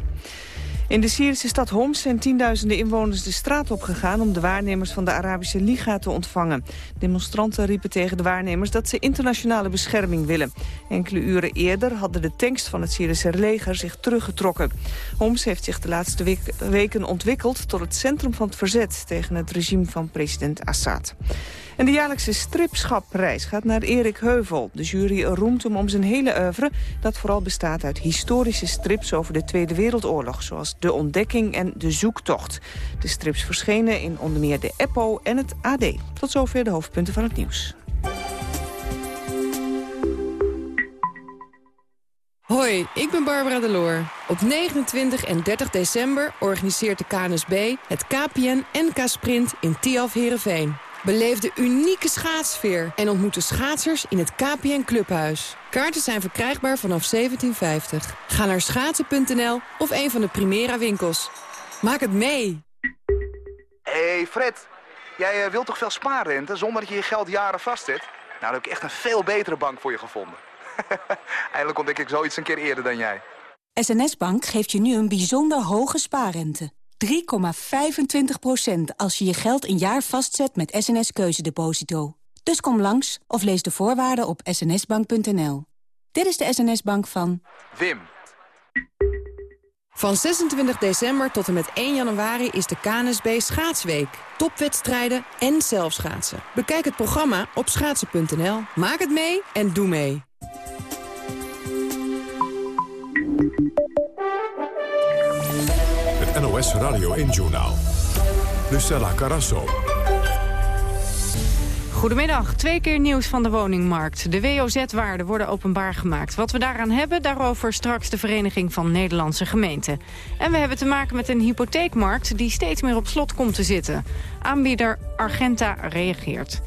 In de Syrische stad Homs zijn tienduizenden inwoners de straat opgegaan... om de waarnemers van de Arabische Liga te ontvangen. Demonstranten riepen tegen de waarnemers dat ze internationale bescherming willen. Enkele uren eerder hadden de tanks van het Syrische leger zich teruggetrokken. Homs heeft zich de laatste weken ontwikkeld tot het centrum van het verzet... tegen het regime van president Assad. En de jaarlijkse stripschapprijs gaat naar Erik Heuvel. De jury roemt hem om zijn hele oeuvre... dat vooral bestaat uit historische strips over de Tweede Wereldoorlog... zoals De Ontdekking en De Zoektocht. De strips verschenen in onder meer de EPO en het AD. Tot zover de hoofdpunten van het nieuws. Hoi, ik ben Barbara Deloor. Op 29 en 30 december organiseert de KNSB het KPN NK Sprint in Tiaf Herenveen. Beleef de unieke schaatsfeer en ontmoet de schaatsers in het KPN Clubhuis. Kaarten zijn verkrijgbaar vanaf 1750. Ga naar schaatsen.nl of een van de Primera winkels. Maak het mee! Hey Fred, jij uh, wilt toch veel spaarrente zonder dat je je geld jaren vastzet? Nou, dan heb ik echt een veel betere bank voor je gevonden. Eindelijk ontdek ik zoiets een keer eerder dan jij. SNS Bank geeft je nu een bijzonder hoge spaarrente. 3,25% als je je geld een jaar vastzet met SNS Keuzedeposito. Dus kom langs of lees de voorwaarden op snsbank.nl. Dit is de SNS-bank van... Wim. Van 26 december tot en met 1 januari is de KNSB Schaatsweek. Topwedstrijden en zelfschaatsen. Bekijk het programma op schaatsen.nl. Maak het mee en doe mee. Radio 1-journaal. Lucella Carasso. Goedemiddag. Twee keer nieuws van de woningmarkt. De WOZ-waarden worden openbaar gemaakt. Wat we daaraan hebben, daarover straks de Vereniging van Nederlandse Gemeenten. En we hebben te maken met een hypotheekmarkt die steeds meer op slot komt te zitten. Aanbieder Argenta reageert.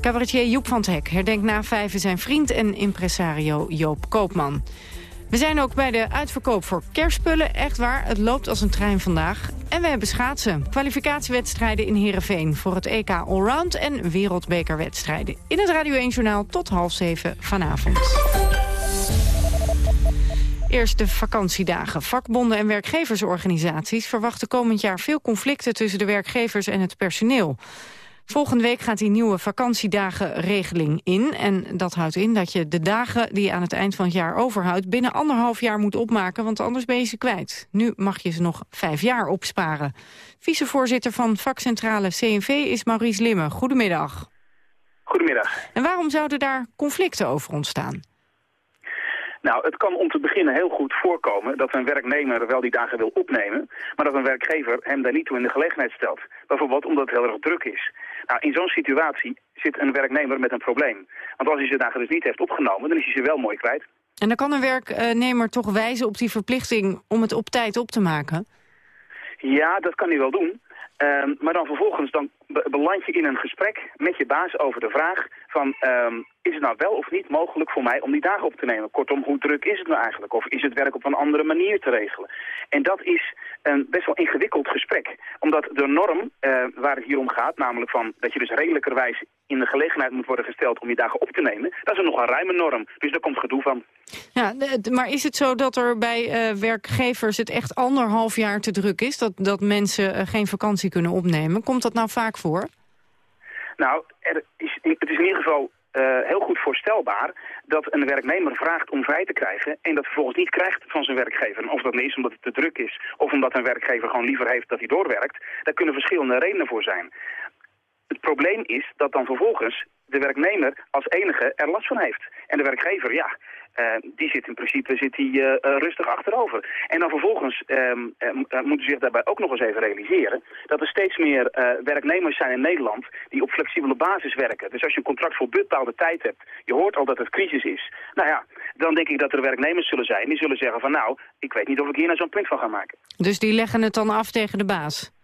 Cabaretier Joep van het Hek herdenkt na vijven zijn vriend en impresario Joop Koopman. We zijn ook bij de uitverkoop voor kerstspullen. Echt waar, het loopt als een trein vandaag. En we hebben schaatsen. Kwalificatiewedstrijden in Heerenveen voor het EK Allround... en wereldbekerwedstrijden. In het Radio 1 Journaal tot half zeven vanavond. Eerst de vakantiedagen. Vakbonden en werkgeversorganisaties verwachten komend jaar veel conflicten tussen de werkgevers en het personeel. Volgende week gaat die nieuwe vakantiedagenregeling in. En dat houdt in dat je de dagen die je aan het eind van het jaar overhoudt... binnen anderhalf jaar moet opmaken, want anders ben je ze kwijt. Nu mag je ze nog vijf jaar opsparen. Vicevoorzitter van vakcentrale CNV is Maurice Limme. Goedemiddag. Goedemiddag. En waarom zouden daar conflicten over ontstaan? Nou, het kan om te beginnen heel goed voorkomen dat een werknemer wel die dagen wil opnemen, maar dat een werkgever hem daar niet toe in de gelegenheid stelt. Bijvoorbeeld omdat het heel erg druk is. Nou, in zo'n situatie zit een werknemer met een probleem. Want als hij ze dagen dus niet heeft opgenomen, dan is hij ze wel mooi kwijt. En dan kan een werknemer toch wijzen op die verplichting om het op tijd op te maken? Ja, dat kan hij wel doen. Ehm, maar dan vervolgens dan beland je in een gesprek met je baas over de vraag van... Ehm, is het nou wel of niet mogelijk voor mij om die dagen op te nemen? Kortom, hoe druk is het nou eigenlijk? Of is het werk op een andere manier te regelen? En dat is een best wel ingewikkeld gesprek. Omdat de norm uh, waar het hier om gaat, namelijk van dat je dus redelijkerwijs in de gelegenheid moet worden gesteld om die dagen op te nemen, dat is een nogal ruime norm. Dus daar komt gedoe van. Ja, maar is het zo dat er bij uh, werkgevers het echt anderhalf jaar te druk is? Dat, dat mensen uh, geen vakantie kunnen opnemen? Komt dat nou vaak voor? Nou, er is, het is in ieder geval uh, heel goed voorstelbaar dat een werknemer vraagt om vrij te krijgen en dat vervolgens niet krijgt van zijn werkgever. Of dat is omdat het te druk is of omdat een werkgever gewoon liever heeft dat hij doorwerkt, daar kunnen verschillende redenen voor zijn. Het probleem is dat dan vervolgens de werknemer als enige er last van heeft. En de werkgever, ja, uh, die zit in principe zit die, uh, rustig achterover. En dan vervolgens um, moeten ze zich daarbij ook nog eens even realiseren... dat er steeds meer werknemers zijn in Nederland die op flexibele basis werken. Dus als je een contract voor bepaalde tijd hebt, je hoort al dat het crisis is... nou ja, dan denk ik dat er werknemers zullen zijn die zullen zeggen van... nou, ik weet niet of ik hier nou zo'n punt van ga maken. Dus die leggen het dan af tegen de baas?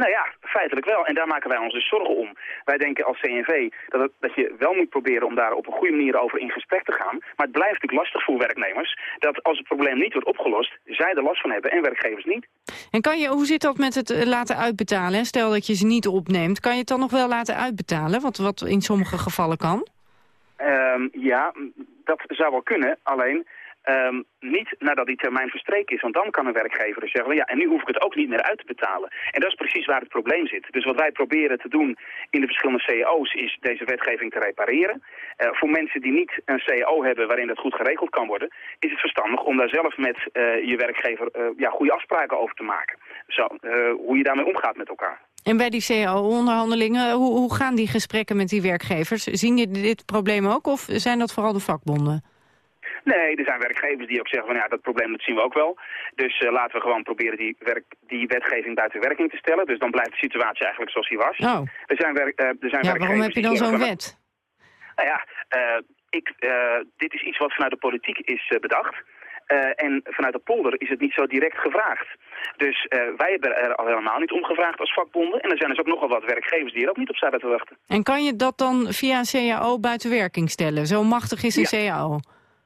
Nou ja, feitelijk wel. En daar maken wij ons dus zorgen om. Wij denken als CNV dat, het, dat je wel moet proberen om daar op een goede manier over in gesprek te gaan. Maar het blijft natuurlijk lastig voor werknemers dat als het probleem niet wordt opgelost, zij er last van hebben en werkgevers niet. En kan je, hoe zit dat met het eh, laten uitbetalen? Stel dat je ze niet opneemt, kan je het dan nog wel laten uitbetalen? Wat, wat in sommige gevallen kan? Um, ja, dat zou wel kunnen. Alleen Um, niet nadat die termijn verstreken is, want dan kan een werkgever dus zeggen... ja, en nu hoef ik het ook niet meer uit te betalen. En dat is precies waar het probleem zit. Dus wat wij proberen te doen in de verschillende cao's is deze wetgeving te repareren. Uh, voor mensen die niet een cao hebben waarin dat goed geregeld kan worden... is het verstandig om daar zelf met uh, je werkgever uh, ja, goede afspraken over te maken. Zo, hoe je daarmee omgaat met elkaar. En bij die cao-onderhandelingen, hoe, hoe gaan die gesprekken met die werkgevers? Zien je dit probleem ook of zijn dat vooral de vakbonden? Nee, er zijn werkgevers die ook zeggen van ja, dat probleem dat zien we ook wel. Dus uh, laten we gewoon proberen die, werk, die wetgeving buiten werking te stellen. Dus dan blijft de situatie eigenlijk zoals die was. Oh. Er zijn, werk, uh, er zijn ja, waarom heb je dan zo'n wet? Nou ja, uh, ik, dit is iets wat vanuit de politiek is bedacht. en vanuit de polder is het niet zo direct gevraagd. Dus wij hebben er al helemaal niet om gevraagd als vakbonden. En er zijn dus ook nogal wat werkgevers die er ook niet op zouden te wachten. En kan je dat dan via een CAO buiten werking stellen? Zo machtig is een ja. CAO?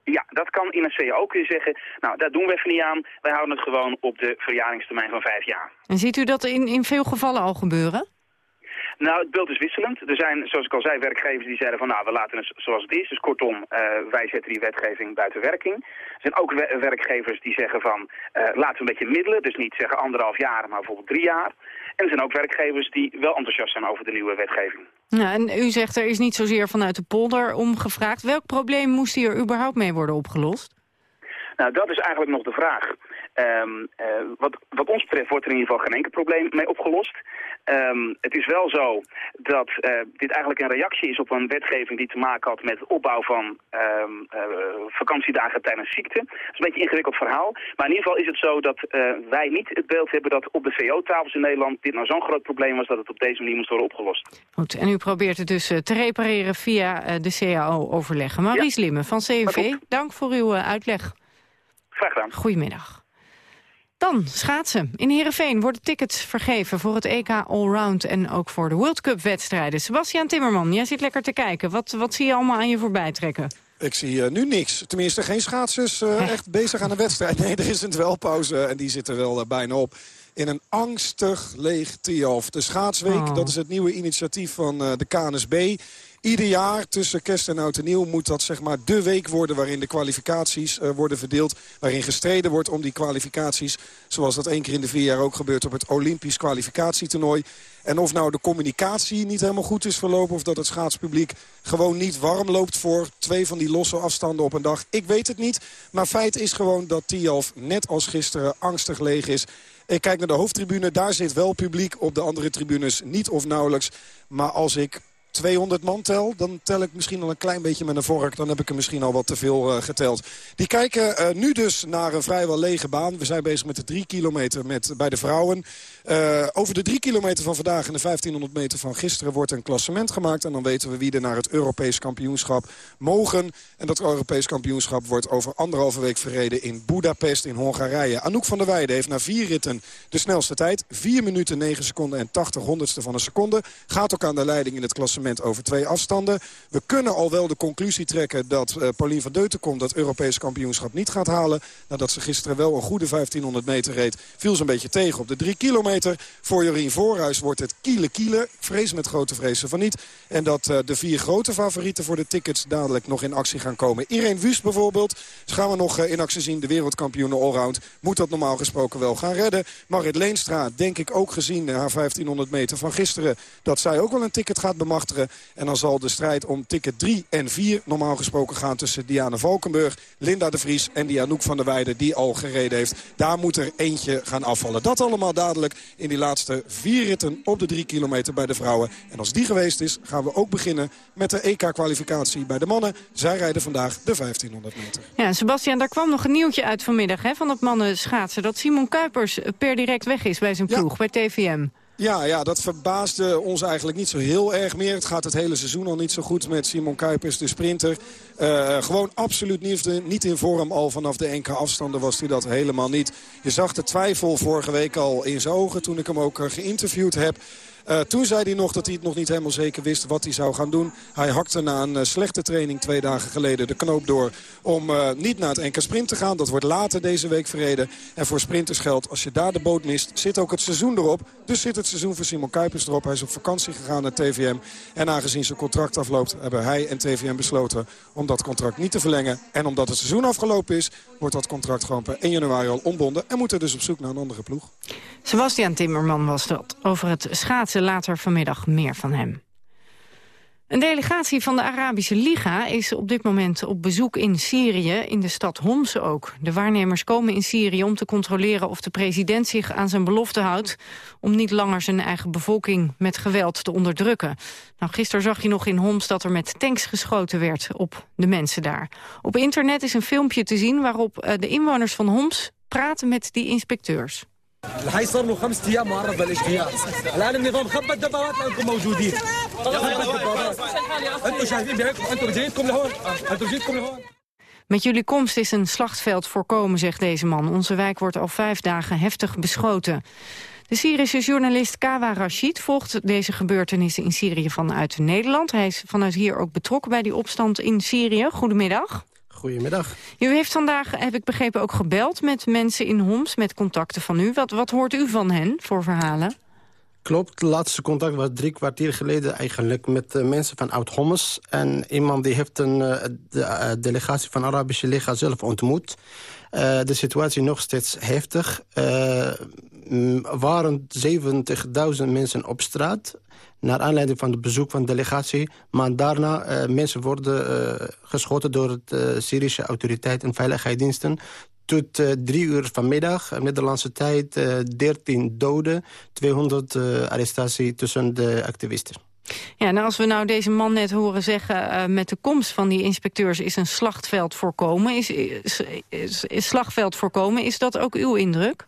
Ja, dat kan in een CAO kun je zeggen, nou, daar doen we even niet aan. Wij houden het gewoon op de verjaringstermijn van vijf jaar. En ziet u dat in, in veel gevallen al gebeuren? Nou, het beeld is wisselend. Er zijn, zoals ik al zei, werkgevers die zeiden van nou, we laten het zoals het is. Dus kortom, uh, wij zetten die wetgeving buiten werking. Er zijn ook werkgevers die zeggen van uh, laten we een beetje middelen. Dus niet zeggen anderhalf jaar, maar bijvoorbeeld drie jaar. En er zijn ook werkgevers die wel enthousiast zijn over de nieuwe wetgeving. Nou, en u zegt er is niet zozeer vanuit de polder om gevraagd. Welk probleem moest hier überhaupt mee worden opgelost? Nou, dat is eigenlijk nog de vraag. Um, uh, wat, wat, ons betreft wordt er in ieder geval geen enkel probleem mee opgelost. Um, het is wel zo dat uh, dit eigenlijk een reactie is op een wetgeving die te maken had met opbouw van um, uh, vakantiedagen tijdens ziekte. Dat is een beetje een ingewikkeld verhaal. Maar in ieder geval is het zo dat wij niet het beeld hebben dat op de CO-tafels in Nederland dit nou zo'n groot probleem was dat het op deze manier moest worden opgelost. Goed, en u probeert het dus te repareren via de CAO-overleggen. Maurice ja. Limme van CNV, dank voor uw uitleg. Graag gedaan. Goedemiddag. Dan schaatsen. In Heerenveen worden tickets vergeven voor het EK Allround... en ook voor de World Cup wedstrijden. Sebastian Timmerman, jij zit lekker te kijken. Wat, wat zie je allemaal aan je voorbij trekken? Ik zie uh, nu niks. Tenminste, geen schaatsers uh, echt bezig aan de wedstrijd. Nee, er is een dwelpauze en die zit er wel uh, bijna op. In een angstig leeg Tialf. De schaatsweek, oh. dat is het nieuwe initiatief van de KNSB. Ieder jaar tussen kerst en oud en nieuw moet dat zeg maar de week worden... waarin de kwalificaties uh, worden verdeeld. Waarin gestreden wordt om die kwalificaties. Zoals dat één keer in de vier jaar ook gebeurt op het Olympisch kwalificatietoernooi. En of nou de communicatie niet helemaal goed is verlopen... of dat het schaatspubliek gewoon niet warm loopt voor twee van die losse afstanden op een dag. Ik weet het niet, maar feit is gewoon dat Tialf net als gisteren angstig leeg is... Ik kijk naar de hoofdtribune, daar zit wel publiek. Op de andere tribunes niet of nauwelijks. Maar als ik 200 man tel... dan tel ik misschien al een klein beetje met een vork. Dan heb ik er misschien al wat te veel geteld. Die kijken nu dus naar een vrijwel lege baan. We zijn bezig met de drie kilometer met, bij de vrouwen. over de drie kilometer van vandaag en de 1500 meter van gisteren... wordt een klassement gemaakt. En dan weten we wie er naar het Europees kampioenschap mogen. En dat Europees kampioenschap wordt over anderhalve week verreden in Budapest in Hongarije. Anouk van der Weijden heeft na vier ritten de snelste tijd. 4 minuten 9 seconden en 80 honderdste van een seconde. Gaat ook aan de leiding in het klassement over twee afstanden. We kunnen al wel de conclusie trekken dat uh, Paulien van Deutenkom dat Europees kampioenschap niet gaat halen. Nadat ze gisteren wel een goede 1500 meter reed, viel ze een beetje tegen op de 3 kilometer. Voor Jorien Voorhuis wordt het kiele kiele. Vrees met grote vrezen van niet. En dat uh, de vier grote favorieten voor de tickets dadelijk nog in actie gaan komen. Irene Wust bijvoorbeeld. Dus gaan we nog uh, in actie zien. De wereldkampioen allround moet dat normaal gesproken wel gaan redden. Marit Leenstra, denk ik ook gezien haar 1500 meter van gisteren... dat zij ook wel een ticket gaat bemachtigen. En dan zal de strijd om ticket 3 en 4 normaal gesproken gaan... tussen Diana Valkenburg, Linda de Vries en die Anouk van der Weijden... die al gereden heeft. Daar moet er eentje gaan afvallen. Dat allemaal dadelijk in die laatste vier ritten op de 3 kilometer bij de vrouwen. En als die geweest is, gaan we ook beginnen met de EK-kwalificatie bij de mannen. Zij rijden vandaag de 1500 meter. Ja, Sebastian, daar kwam nog een nieuwtje uit vanmiddag hè, van het mannen schaatsen. Dat Simon Kuipers per direct weg is bij zijn ploeg, bij TVM. Ja, ja, dat verbaasde ons eigenlijk niet zo heel erg meer. Het gaat het hele seizoen al niet zo goed met Simon Kuipers, de sprinter. Uh, gewoon absoluut niet, niet in vorm. Al vanaf de enkele afstanden was hij dat helemaal niet. Je zag de twijfel vorige week al in zijn ogen toen ik hem ook uh, geïnterviewd heb. Uh, toen zei hij nog dat hij het nog niet helemaal zeker wist wat hij zou gaan doen. Hij hakte na een uh, slechte training twee dagen geleden de knoop door... om uh, niet naar het NK Sprint te gaan. Dat wordt later deze week verreden. En voor sprinters geldt, als je daar de boot mist... zit ook het seizoen erop. Dus zit het seizoen voor Simon Kuipers erop. Hij is op vakantie gegaan naar TVM. En aangezien zijn contract afloopt... hebben hij en TVM besloten om dat contract niet te verlengen. En omdat het seizoen afgelopen is... wordt dat contract gewoon per 1 januari al ontbonden. En moet er dus op zoek naar een andere ploeg. Sebastian Timmerman was dat over het schaatsen later vanmiddag meer van hem. Een delegatie van de Arabische Liga is op dit moment op bezoek in Syrië, in de stad Homs ook. De waarnemers komen in Syrië om te controleren of de president zich aan zijn belofte houdt... om niet langer zijn eigen bevolking met geweld te onderdrukken. Nou, gisteren zag je nog in Homs dat er met tanks geschoten werd op de mensen daar. Op internet is een filmpje te zien waarop eh, de inwoners van Homs praten met die inspecteurs. الحي صار له خمس ايام معرض للاجتياح الان النظام خبى الدبابات لانكم موجودين انتم شايفين بعينكم انتم رجعيتكم لهون انتم رجعيتكم لهون Met jullie komst is een slachtveld voorkomen, zegt deze man. Onze wijk wordt al vijf dagen heftig beschoten. De Syrische journalist Kawa Rashid volgt deze gebeurtenissen in Syrië vanuit Nederland. Hij is vanuit hier ook betrokken bij die opstand in Syrië. Goedemiddag. Goedemiddag. U heeft vandaag, heb ik begrepen, ook gebeld met mensen in Homs... met contacten van u. Wat, wat hoort u van hen voor verhalen? Klopt, het laatste contact was drie kwartier geleden eigenlijk... met uh, mensen van Oud-Homs. En iemand die heeft een uh, de, uh, delegatie van Arabische Liga zelf ontmoet. de situatie nog steeds heftig. Er waren 70.000 mensen op straat naar aanleiding van het bezoek van de delegatie. Maar daarna uh, mensen worden uh, geschoten door de uh, Syrische autoriteiten en veiligheidsdiensten. Tot drie uur vanmiddag, Nederlandse tijd, 13 doden, 200 arrestaties tussen de activisten. Ja, nou als we nou deze man net horen zeggen... met de komst van die inspecteurs is een slachtveld voorkomen. Is, is, is, is slagveld voorkomen, is dat ook uw indruk?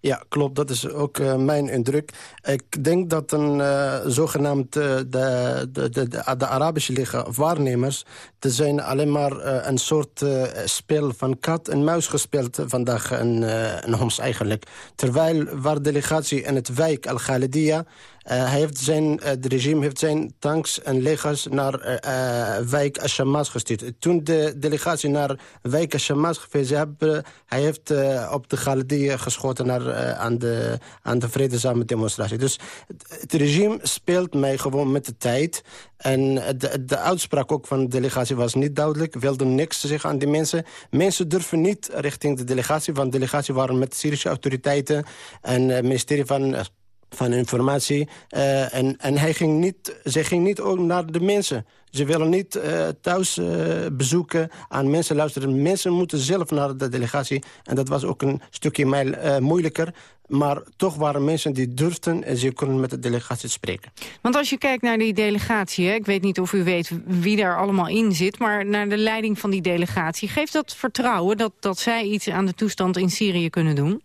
Ja, klopt. Dat is ook uh, mijn indruk. Ik denk dat een uh, zogenaamd uh, de, de, de, de, Arabische Liga waarnemers... er zijn alleen maar een soort spel van kat en muis gespeeld vandaag in, in Homs eigenlijk. Terwijl waar delegatie in het wijk Al-Khalidia... Heeft zijn, het regime heeft zijn tanks en legers naar wijk Ashamas gestuurd. Toen de delegatie naar wijk Ashamas geweest hebben... hij heeft op de Galerie geschoten naar, aan, de, aan de vredezame demonstratie. Dus het regime speelt mij gewoon met de tijd. En de, de uitspraak ook van de delegatie was niet duidelijk. Wilde niks zeggen aan die mensen. Mensen durven niet richting de delegatie. Want de delegatie waren met Syrische autoriteiten... en het ministerie van van informatie. Uh, en, en hij ging niet, zij ging niet ook naar de mensen. Ze willen niet uh, thuis uh, bezoeken, aan mensen luisteren. Mensen moeten zelf naar de delegatie. En dat was ook een stukje mij, moeilijker. Maar toch waren mensen die durfden en ze konden met de delegatie spreken. Want als je kijkt naar die delegatie, ik weet niet of u weet wie daar allemaal in zit... maar naar de leiding van die delegatie, geeft dat vertrouwen... dat, dat zij iets aan de toestand in Syrië kunnen doen?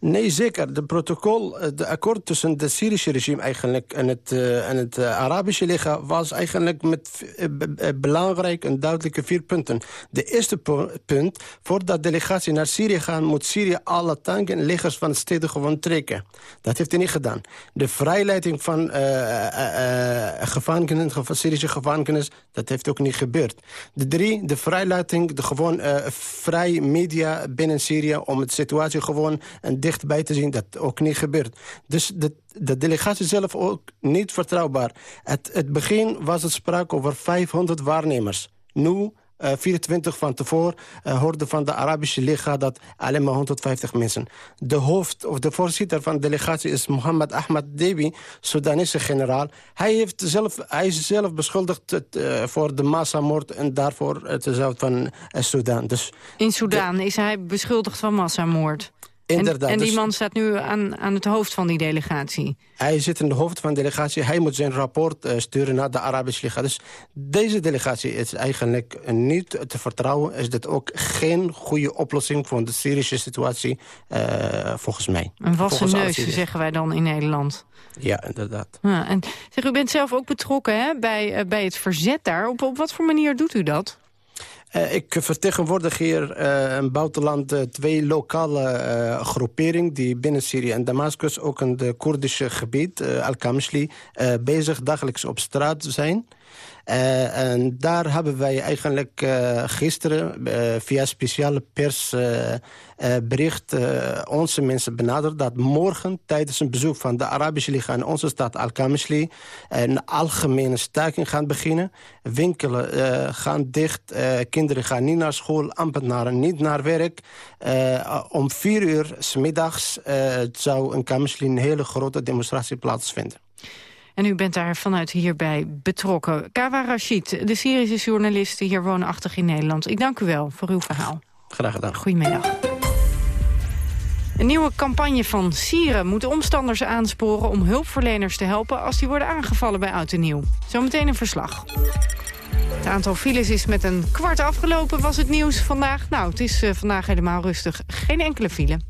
Nee, zeker. De protocol, eh, de akkoord tussen het Syrische regime eigenlijk en het, uh, en het uh, Arabische lichaam was eigenlijk met belangrijk en duidelijke vier punten. De eerste punt, voordat de delegatie naar Syrië gaat, moet Syrië alle tanken en liggers van de steden gewoon trekken. Dat heeft hij niet gedaan. De vrijleiding van gevangenen, van Syrische gevangenen, dat heeft ook niet gebeurd. De drie, de vrijleiding, de gewoon vrij media binnen Syrië om de situatie gewoon en dichtbij te zien. Dat ook niet gebeurt. Dus de, de delegatie zelf ook niet vertrouwbaar. Het, het begin was het sprake over 500 waarnemers. Nu 24 eh, van tevoren uh, hoorde van de Arabische Liga dat alleen maar 150 mensen. De hoofd of de voorzitter van de delegatie is Mohammed Ahmad Debi, Sudanese generaal. Hij, heeft zelf, hij is zelf beschuldigd uh, voor de massamoord en daarvoor het zuid van Sudan. Dus In Sudan is hij beschuldigd van massamoord? Inderdaad. En, en die dus- man staat nu aan, aan het hoofd van die delegatie? Hij zit in het hoofd van de delegatie. Hij moet zijn rapport uh, sturen naar de Arabische Liga. Dus deze delegatie is eigenlijk niet te vertrouwen. Is dit ook geen goede oplossing voor de Syrische situatie, uh, volgens mij. Een wassen neus, zeggen wij dan in Nederland. Ja, inderdaad. Ja, en zeg, u bent zelf ook betrokken hè, bij, uh, bij het verzet daar. Op, op wat voor manier doet u dat? Uh, ik vertegenwoordig hier uh, in buitenland uh, twee lokale groeperingen... die binnen Syrië en Damascus ook in het Koerdische gebied, Al-Kamishli... bezig dagelijks op straat zijn. Uh, en daar hebben wij eigenlijk uh, gisteren uh, via speciale persbericht onze mensen benaderd... dat morgen tijdens een bezoek van de Arabische Liga in onze stad Al-Kamishli... een algemene staking gaan beginnen. Winkelen gaan dicht, kinderen gaan niet naar school, ambtenaren niet naar werk. om vier uur middags zou in Kamishli een hele grote demonstratie plaatsvinden. En u bent daar vanuit hierbij betrokken. Kawa Rashid, de Syrische journalist hier woonachtig in Nederland. Ik dank u wel voor uw verhaal. Graag gedaan. Goedemiddag. Een nieuwe campagne van Sieren moet omstanders aansporen om hulpverleners te helpen als die worden aangevallen bij Oud en Nieuw. Zometeen een verslag. Het aantal files is met een kwart afgelopen, was het nieuws vandaag. Nou, het is uh, vandaag helemaal rustig. Geen enkele file.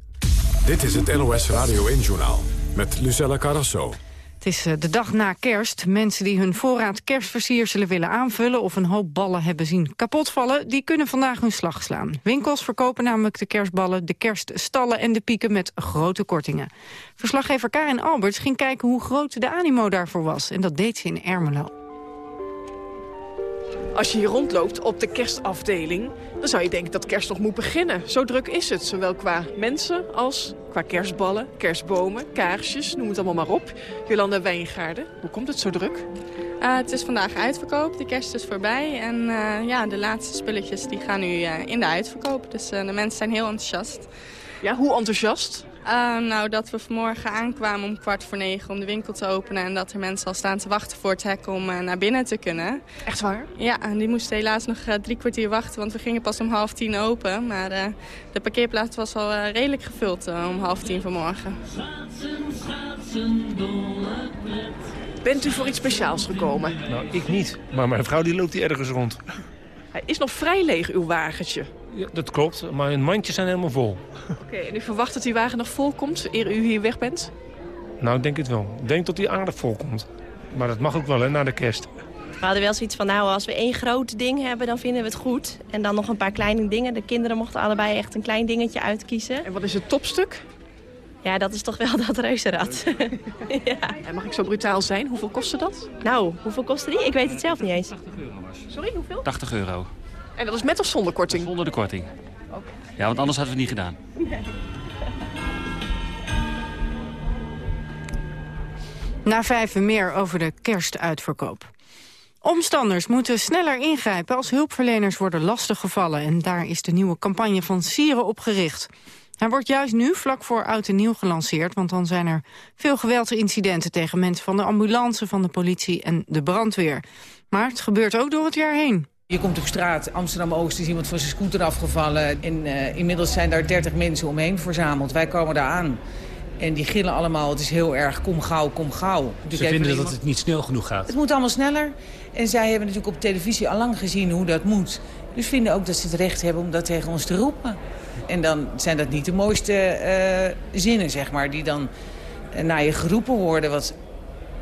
Dit is het NOS Radio 1-journaal met Lucella Carrasso. Het is eh, de dag na kerst. Mensen die hun voorraad kerstversierselen willen aanvullen... of een hoop ballen hebben zien kapotvallen... die kunnen vandaag hun slag slaan. Winkels verkopen namelijk de kerstballen, de kerststallen en de pieken... met grote kortingen. Verslaggever Karin Alberts ging kijken hoe groot de animo daarvoor was. En dat deed ze in Ermelo. Als je hier rondloopt op de kerstafdeling... dan zou je denken dat kerst nog moet beginnen. Zo druk is het, zowel qua mensen als qua kerstballen, kerstbomen, kaarsjes, noem het allemaal maar op. Jolanda Wijngaarden, hoe komt het zo druk? Uh, het is vandaag uitverkoop, de kerst is voorbij. En uh, ja, de laatste spulletjes die gaan nu uh, in de uitverkoop. Dus de mensen zijn heel enthousiast. Ja, hoe enthousiast? Uh, nou, dat we vanmorgen aankwamen om kwart voor negen om de winkel te openen... en dat er mensen al staan te wachten voor het hek om uh, naar binnen te kunnen. Echt waar? Ja, en die moesten helaas nog uh, drie kwartier wachten... want we gingen pas om half tien open. Maar de parkeerplaats was al redelijk gevuld om half tien vanmorgen. Bent u voor iets speciaals gekomen? Nou, ik niet. Maar mijn vrouw die loopt hier ergens rond. Hij is nog vrij leeg, uw wagentje. Ja, dat klopt, maar hun mandjes zijn helemaal vol. Oké, en u verwacht dat die wagen nog vol komt, eer u hier weg bent? Nou, ik denk het wel. Ik denk dat die aardig vol komt. Maar dat mag ook wel, hè, na de kerst. We hadden wel zoiets van, nou, als we één groot ding hebben, dan vinden we het goed. En dan nog een paar kleine dingen. De kinderen mochten allebei echt een klein dingetje uitkiezen. En wat is het topstuk? Ja, dat is toch wel dat reuzenrad. ja. En mag ik zo brutaal zijn? Hoeveel kostte dat? Nou, hoeveel kostte die? Ik weet het zelf niet eens. 80 euro was. Sorry, hoeveel? 80 euro. En dat is met of zonder korting? Zonder de korting. Okay. Ja, want anders hadden we het niet gedaan. Nee. Na vijven meer over de kerstuitverkoop. Omstanders moeten sneller ingrijpen als hulpverleners worden lastiggevallen. En daar is de nieuwe campagne van Sieren op gericht. Hij wordt juist nu vlak voor oud en nieuw gelanceerd... want dan zijn er veel geweldsincidenten tegen mensen van de ambulance... van de politie en de brandweer. Maar het gebeurt ook door het jaar heen. Je komt op straat, Amsterdam-Oost is iemand van zijn scooter afgevallen. En, uh, inmiddels zijn daar 30 mensen omheen verzameld. Wij komen daar aan. En die gillen allemaal, het is heel erg, kom gauw, kom gauw. Dus Ze vinden dat het niet snel genoeg gaat? Het moet allemaal sneller. En zij hebben natuurlijk op televisie al lang gezien hoe dat moet. Dus vinden ook dat ze het recht hebben om dat tegen ons te roepen. En dan zijn dat niet de mooiste uh, zinnen, zeg maar, die dan uh, naar je geroepen worden. Wat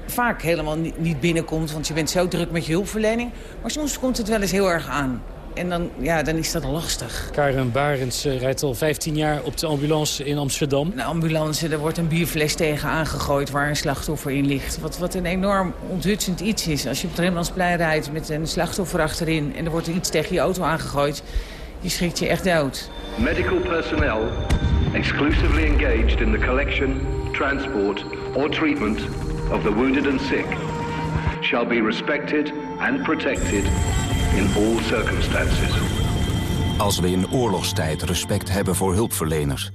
vaak helemaal niet binnenkomt, want je bent zo druk met je hulpverlening. Maar soms komt het wel eens heel erg aan. En dan, ja, dan is dat lastig. Karen Barends uh, rijdt al 15 jaar op de ambulance in Amsterdam. De ambulance, er wordt een bierfles tegen aangegooid waar een slachtoffer in ligt. Wat, wat een enorm onthutsend iets is. Als je op het Rembrandtsplein rijdt met een slachtoffer achterin... en er wordt er iets tegen je auto aangegooid, je schrikt je echt dood. Medical personnel exclusively engaged in the collection, transport or treatment of the wounded and sick shall be respected and protected in all circumstances. Als we in oorlogstijd respect hebben voor hulpverleners,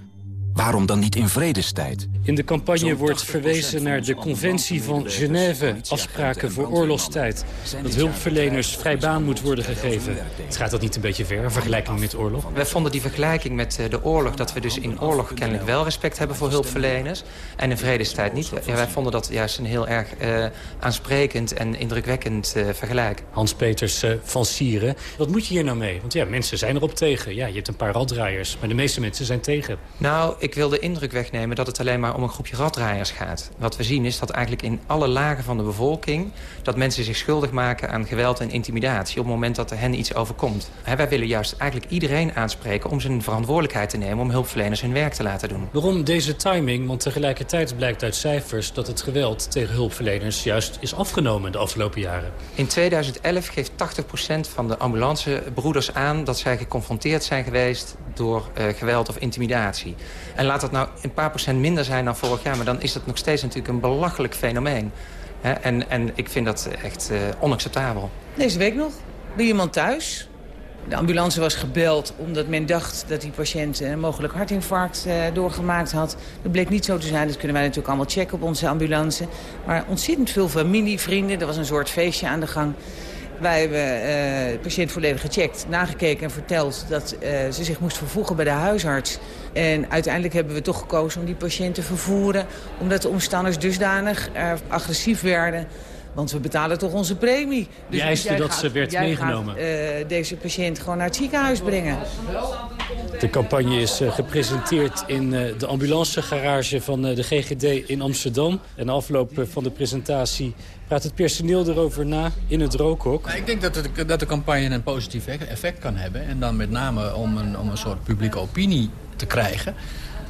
waarom dan niet in vredestijd? In de campagne wordt verwezen naar de conventie van Genève, afspraken voor oorlogstijd. Dat hulpverleners vrij baan moet worden gegeven. Het gaat dat niet een beetje ver, een vergelijking met oorlog? Wij vonden die vergelijking met eh, de oorlog, dat we dus in oorlog kennelijk wel respect hebben voor hulpverleners. En in vredestijd niet. Ja, wij vonden dat juist een heel erg uh, aansprekend en indrukwekkend uh, vergelijk. Hans Peters van Sieren, wat moet je hier nou mee? Want ja, mensen zijn erop tegen. Ja, je hebt een paar raddraaiers, maar de meeste mensen zijn tegen. Nou, ik wil de indruk wegnemen dat het alleen maar om een groepje raddraaiers gaat. Wat we zien is dat eigenlijk in alle lagen van de bevolking... dat mensen zich schuldig maken aan geweld en intimidatie... op het moment dat er hen iets overkomt. He, wij willen juist eigenlijk iedereen aanspreken om zijn verantwoordelijkheid te nemen... om hulpverleners hun werk te laten doen. Waarom deze timing? Want tegelijkertijd blijkt uit cijfers... dat het geweld tegen hulpverleners juist is afgenomen de afgelopen jaren. In 2011 geeft 80% van de ambulancebroeders aan... dat zij geconfronteerd zijn geweest door uh, geweld of intimidatie. En laat dat nou een paar procent minder zijn dan vorig jaar... maar dan is dat nog steeds natuurlijk een belachelijk fenomeen. En, en ik vind dat echt uh, onacceptabel. Deze week nog, bij iemand thuis. De ambulance was gebeld omdat men dacht dat die patiënt een mogelijk hartinfarct uh, doorgemaakt had. Dat bleek niet zo te zijn, dat kunnen wij natuurlijk allemaal checken op onze ambulance. Maar ontzettend veel familie, vrienden, er was een soort feestje aan de gang. Wij hebben uh, de patiënt volledig gecheckt, nagekeken en verteld dat uh, ze zich moest vervoegen bij de huisarts. En uiteindelijk hebben we toch gekozen om die patiënt te vervoeren... omdat de omstanders dusdanig uh, agressief werden... Want we betalen toch onze premie. Dus jij eiste dat gaat, ze werd meegenomen? Gaat, uh, deze patiënt gewoon naar het ziekenhuis brengen. De campagne is uh, gepresenteerd in uh, de ambulancegarage van de GGD in Amsterdam. En na afloop van de presentatie praat het personeel erover na in het rookhok. Nou, ik denk dat, het, dat de campagne een positief effect kan hebben. En dan met name om een, om een soort publieke opinie te krijgen...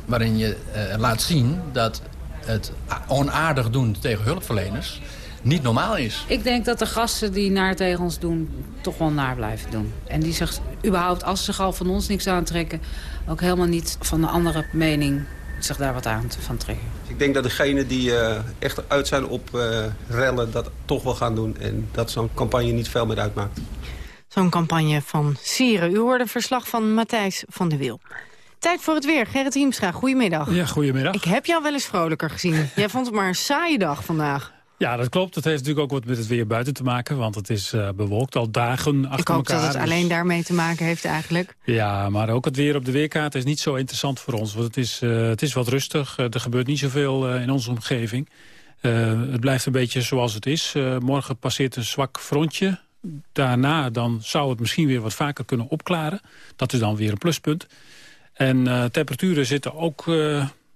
waarin je laat zien dat het onaardig doen tegen hulpverleners niet normaal is. Ik denk dat de gasten die naar tegen ons doen, toch wel naar blijven doen. En die zich überhaupt, als ze zich al van ons niks aantrekken... ook helemaal niet van de andere mening zich daar wat aan van trekken. Ik denk dat degenen die uh, echt uit zijn op uh, rellen dat toch wel gaan doen. En dat zo'n campagne niet veel meer uitmaakt. Zo'n campagne van Sieren. U hoorde een verslag van Matthijs van de Wiel. Tijd voor het weer. Gerrit Hiemstra, goedemiddag. Ja, goedemiddag. Ik heb jou wel eens vrolijker gezien. Jij vond het maar een saaie dag vandaag. Ja, dat klopt. Dat heeft natuurlijk ook wat met het weer buiten te maken. Want het is uh, bewolkt al dagen achter elkaar. Ik hoop elkaar, dat het dus... alleen daarmee te maken heeft eigenlijk. Ja, maar ook het weer op de weerkaart is niet zo interessant voor ons. Want het is, uh, het is wat rustig. Uh, er gebeurt niet zoveel in onze omgeving. het blijft een beetje zoals het is. morgen passeert een zwak frontje. Daarna dan zou het misschien weer wat vaker kunnen opklaren. Dat is dan weer een pluspunt. En temperaturen zitten ook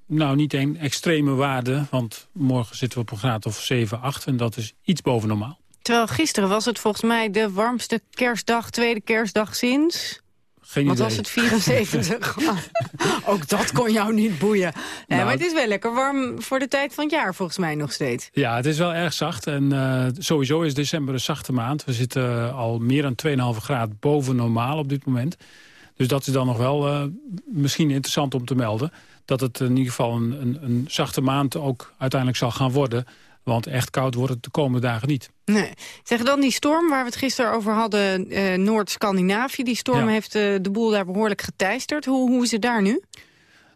nou, niet een extreme waarde, want morgen zitten we op een graad of 7, 8... en dat is iets boven normaal. Terwijl gisteren was het volgens mij de warmste kerstdag, tweede kerstdag sinds... Geen Wat idee. was het, 74? Ook dat kon jou niet boeien. Nee, nou, maar het is wel lekker warm voor de tijd van het jaar volgens mij nog steeds. Ja, het is wel erg zacht. En uh, sowieso is december een zachte maand. We zitten al meer dan 2,5 graad boven normaal op dit moment. Dus dat is dan nog wel uh, misschien interessant om te melden dat het in ieder geval een, een, een, zachte maand ook uiteindelijk zal gaan worden. Want echt koud wordt het de komende dagen niet. Nee. Zeg dan die storm waar we het gisteren over hadden, eh, Noord-Scandinavië. Die storm ja. heeft uh, de boel daar behoorlijk geteisterd. Hoe, hoe is het daar nu?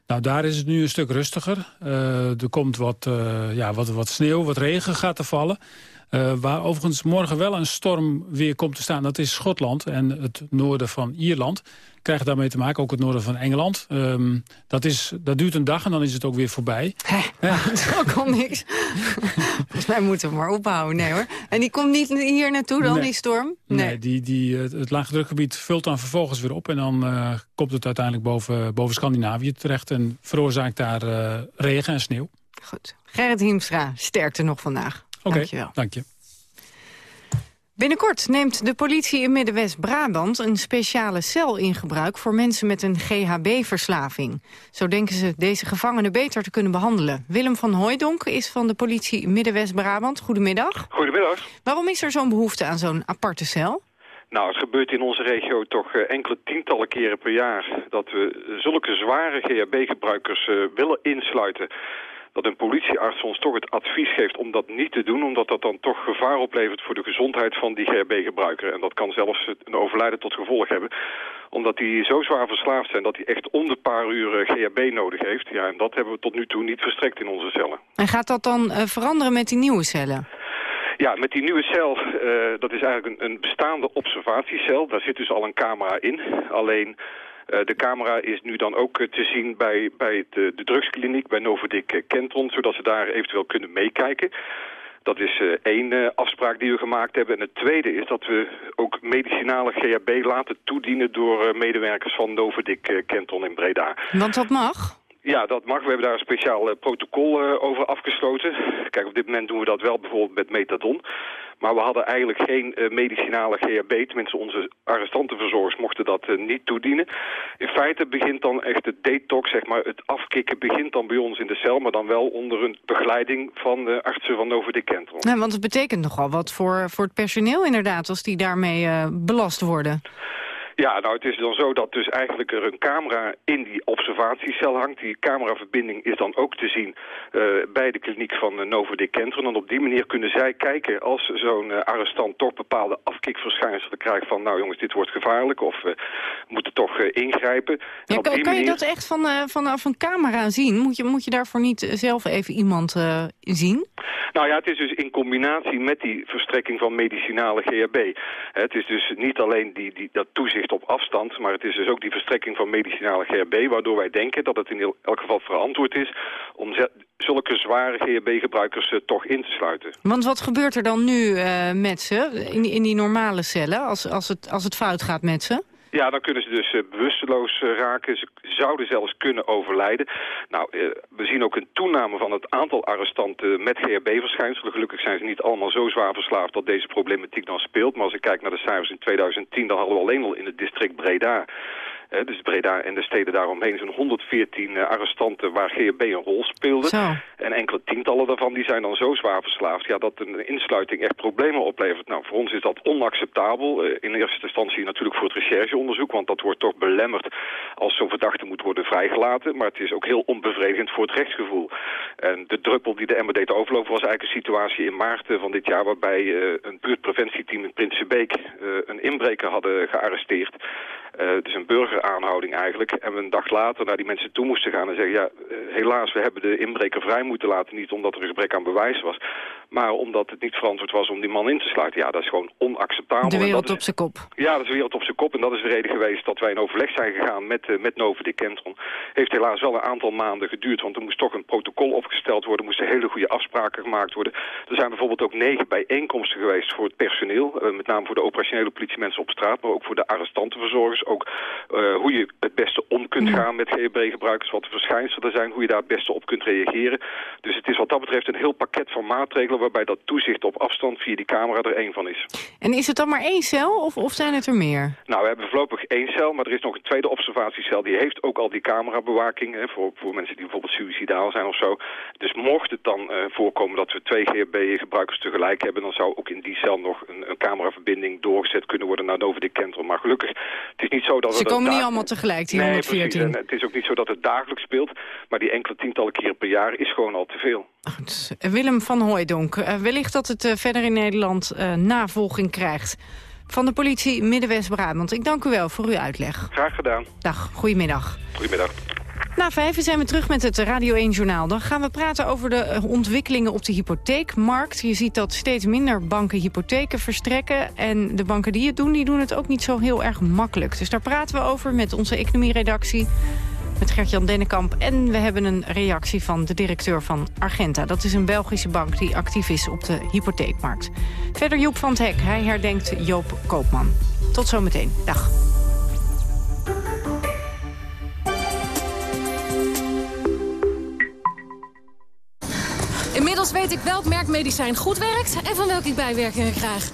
Nou, daar is het nu een stuk rustiger. Uh, er komt wat, ja, wat, wat sneeuw, wat regen gaat er vallen. Uh, waar overigens morgen wel een storm weer komt te staan... dat is Schotland en het noorden van Ierland. Krijgen daarmee te maken, ook het noorden van Engeland. Um, dat, is, dat duurt een dag en dan is het ook weer voorbij. Hé, ja. dat is ook al niks. Volgens mij moeten we maar ophouden. Nee hoor. En die komt niet hier naartoe dan, nee. die storm? Nee, nee die, die, het laagdrukgebied vult dan vervolgens weer op... en dan uh, komt het uiteindelijk boven, boven Scandinavië terecht... en veroorzaakt daar uh, regen en sneeuw. Goed. Gerrit Hiemstra, sterkte nog vandaag. Oké, okay, Dankjewel. dank je. Binnenkort neemt de politie in Midden-West-Brabant een speciale cel in gebruik voor mensen met een GHB-verslaving. Zo denken ze deze gevangenen beter te kunnen behandelen. Willem van Hooijdonk is van de politie Midden-West-Brabant. Goedemiddag. Goedemiddag. Waarom is er zo'n behoefte aan zo'n aparte cel? Nou, het gebeurt in onze regio toch uh, enkele tientallen keren per jaar... dat we zulke zware GHB-gebruikers uh, willen insluiten dat een politiearts ons toch het advies geeft om dat niet te doen... omdat dat dan toch gevaar oplevert voor de gezondheid van die GHB-gebruiker. En dat kan zelfs een overlijden tot gevolg hebben omdat die zo zwaar verslaafd zijn dat hij echt om de paar uur GHB nodig heeft. Ja, en dat hebben we tot nu toe niet verstrekt in onze cellen. En gaat dat dan uh, veranderen met die nieuwe cellen? Ja, met die nieuwe cel, uh, dat is eigenlijk een, een bestaande observatiecel. Daar zit dus al een camera in. Alleen... Uh, de camera is nu dan ook uh, te zien bij, bij de, de drugskliniek, bij Novodik uh, Kentron, zodat ze daar eventueel kunnen meekijken. Dat is één afspraak die we gemaakt hebben. En het tweede is dat we ook medicinale GHB laten toedienen door medewerkers van Novodik Kentron in Breda. Want dat mag? Ja, dat mag. We hebben daar een speciaal uh, protocol uh, over afgesloten. Kijk, op dit moment doen we dat wel bijvoorbeeld met metadon. Maar we hadden eigenlijk geen uh, medicinale GHB. Tenminste, onze arrestantenverzorgers mochten dat niet toedienen. In feite begint dan echt het detox, zeg maar, het afkicken begint dan bij ons in de cel. Maar dan wel onder een begeleiding van de artsen van Novodik Kentron. Ja, want het betekent nogal wat voor, voor het personeel inderdaad, als die daarmee belast worden. Ja, nou het is dan zo dat dus eigenlijk er een camera in die observatiecel hangt. Die cameraverbinding is dan ook te zien uh, bij de kliniek van uh, Novodik Kentron. En op die manier kunnen zij kijken als zo'n uh, arrestant toch bepaalde afkikverschijnselen krijgt van... nou jongens, dit wordt gevaarlijk of we moeten toch ingrijpen. Ja, kan, kan je dat echt van, vanaf een camera zien? Moet je, moet je daarvoor niet zelf even iemand zien? Nou ja, het is dus in combinatie met die verstrekking van medicinale GHB. Het is dus niet alleen die, die, dat toezicht op afstand, maar het is dus ook die verstrekking van medicinale GHB, waardoor wij denken dat het in elk geval verantwoord is om zulke zware GHB-gebruikers uh, toch in te sluiten. Want wat gebeurt er dan nu uh, met ze, in, in die normale cellen, als, als, het, als het fout gaat met ze? Ja, dan kunnen ze dus uh, bewusteloos uh, raken. Ze zouden zelfs kunnen overlijden. Nou, uh, we zien ook een toename van het aantal arrestanten met GHB-verschijnselen. Gelukkig zijn ze niet allemaal zo zwaar verslaafd dat deze problematiek dan speelt. Maar als ik kijk naar de cijfers in 2010, dan hadden we alleen al in het district Breda... Dus Breda en de steden daaromheen zijn 114 uh, arrestanten waar GHB een rol speelde. Zo. En enkele tientallen daarvan die zijn dan zo zwaar verslaafd ja, dat een insluiting echt problemen oplevert. Nou, voor ons is dat onacceptabel. Uh, in eerste instantie natuurlijk voor het rechercheonderzoek, want dat wordt toch belemmerd als zo'n verdachte moet worden vrijgelaten. Maar het is ook heel onbevredigend voor het rechtsgevoel. En de druppel die de emmer deed overlopen was eigenlijk een situatie in maart van dit jaar waarbij een buurtpreventieteam in Prinsenbeek een inbreker hadden gearresteerd. Dus een burger aanhouding eigenlijk. En we een dag later naar die mensen toe moesten gaan en zeggen... ja, helaas, we hebben de inbreker vrij moeten laten. Niet omdat er een gebrek aan bewijs was. Maar omdat het niet verantwoord was om die man in te sluiten. Ja, dat is gewoon onacceptabel. De wereld is, op zijn kop. Ja, dat is de wereld op zijn kop. En dat is de reden geweest dat wij in overleg zijn gegaan met, uh, met Novodik Kentron. Heeft helaas wel een aantal maanden geduurd. Want er moest toch een protocol opgesteld worden. Er moesten hele goede afspraken gemaakt worden. Er zijn bijvoorbeeld ook negen bijeenkomsten geweest voor het personeel. Uh, met name voor de operationele politiemensen op straat. Maar ook voor de arrestantenverzorgers. Ook uh, hoe je het beste om kunt gaan met GHB-gebruikers. Wat de verschijnselen zijn. Hoe je daar het beste op kunt reageren. Dus het is wat dat betreft een heel pakket van maatregelen waarbij dat toezicht op afstand via die camera er één van is. En is het dan maar één cel of, of zijn het er meer? Nou, we hebben voorlopig één cel, maar er is nog een tweede observatiecel. Die heeft ook al die camerabewaking hè, voor, voor mensen die bijvoorbeeld suicidaal zijn of zo. Dus mocht het dan uh, voorkomen dat we twee GHB-gebruikers tegelijk hebben... dan zou ook in die cel nog een, een cameraverbinding doorgezet kunnen worden naar Novodik Kentron. Maar gelukkig, het is niet zo dat... Ze we komen niet allemaal tegelijk, die nee, 114. Precies, en het is ook niet zo dat het dagelijks speelt, maar die enkele tientallen keren per jaar is gewoon al te veel. Goed. Willem van Hooijdonk, uh, wellicht dat het uh, verder in Nederland uh, navolging krijgt. Van de politie Middenwest-Brabant. Ik dank u wel voor uw uitleg. Graag gedaan. Dag, goedemiddag. Goedemiddag. Na vijf zijn we terug met het Radio 1 Journaal. Dan gaan we praten over de eh, ontwikkelingen op de hypotheekmarkt. Je ziet dat steeds minder banken hypotheken verstrekken. En de banken die het doen, die doen het ook niet zo heel erg makkelijk. Dus daar praten we over met onze economieredactie met Gert-Jan Dennekamp. En we hebben een reactie van de directeur van Argenta. Dat is een Belgische bank die actief is op de hypotheekmarkt. Verder Joep van het Hek, hij herdenkt Joop Koopman. Tot zometeen. Dag. Inmiddels weet ik welk merk medicijn goed werkt en van welke ik bijwerkingen krijg.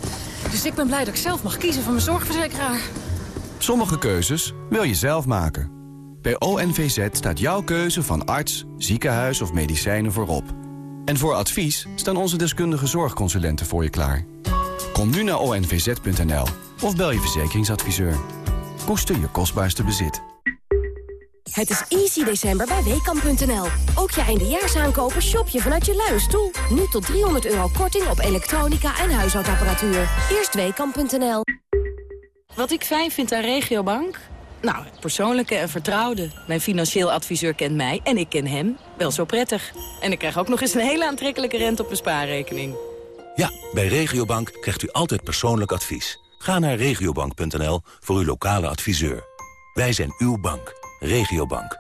Dus ik ben blij dat ik zelf mag kiezen van mijn zorgverzekeraar. Sommige keuzes wil je zelf maken. Bij ONVZ staat jouw keuze van arts, ziekenhuis of medicijnen voorop. En voor advies staan onze deskundige zorgconsulenten voor je klaar. Kom nu naar onvz.nl of bel je verzekeringsadviseur. Koester je kostbaarste bezit. Het is easy december bij Weekamp.nl. Ook je eindejaarsaankopen shop je vanuit je luie stoel. Nu tot 300 euro korting op elektronica en huishoudapparatuur. Eerst Weekamp.nl. Wat ik fijn vind aan Regiobank? Nou, persoonlijke en vertrouwde. Mijn financieel adviseur kent mij en ik ken hem wel zo prettig. En ik krijg ook nog eens een hele aantrekkelijke rente op mijn spaarrekening. Ja, bij Regiobank krijgt u altijd persoonlijk advies. Ga naar regiobank.nl voor uw lokale adviseur. Wij zijn uw bank. Regiobank.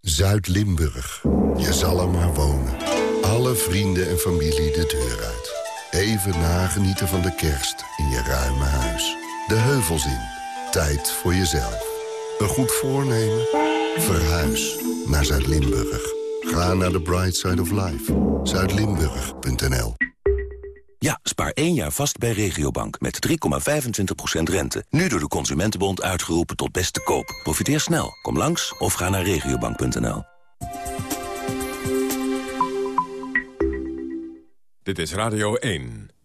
Zuid-Limburg. Je zal er maar wonen. Alle vrienden en familie de deur uit. Even nagenieten van de kerst in je ruime huis. De heuvels in. Tijd voor jezelf. Een goed voornemen? Verhuis naar Zuid-Limburg. Ga naar de Bright Side of Life. Zuidlimburg.nl Ja, spaar één jaar vast bij Regiobank met 3,25% rente. Nu door de Consumentenbond uitgeroepen tot beste koop. Profiteer snel. Kom langs of ga naar regiobank.nl. Dit is Radio 1.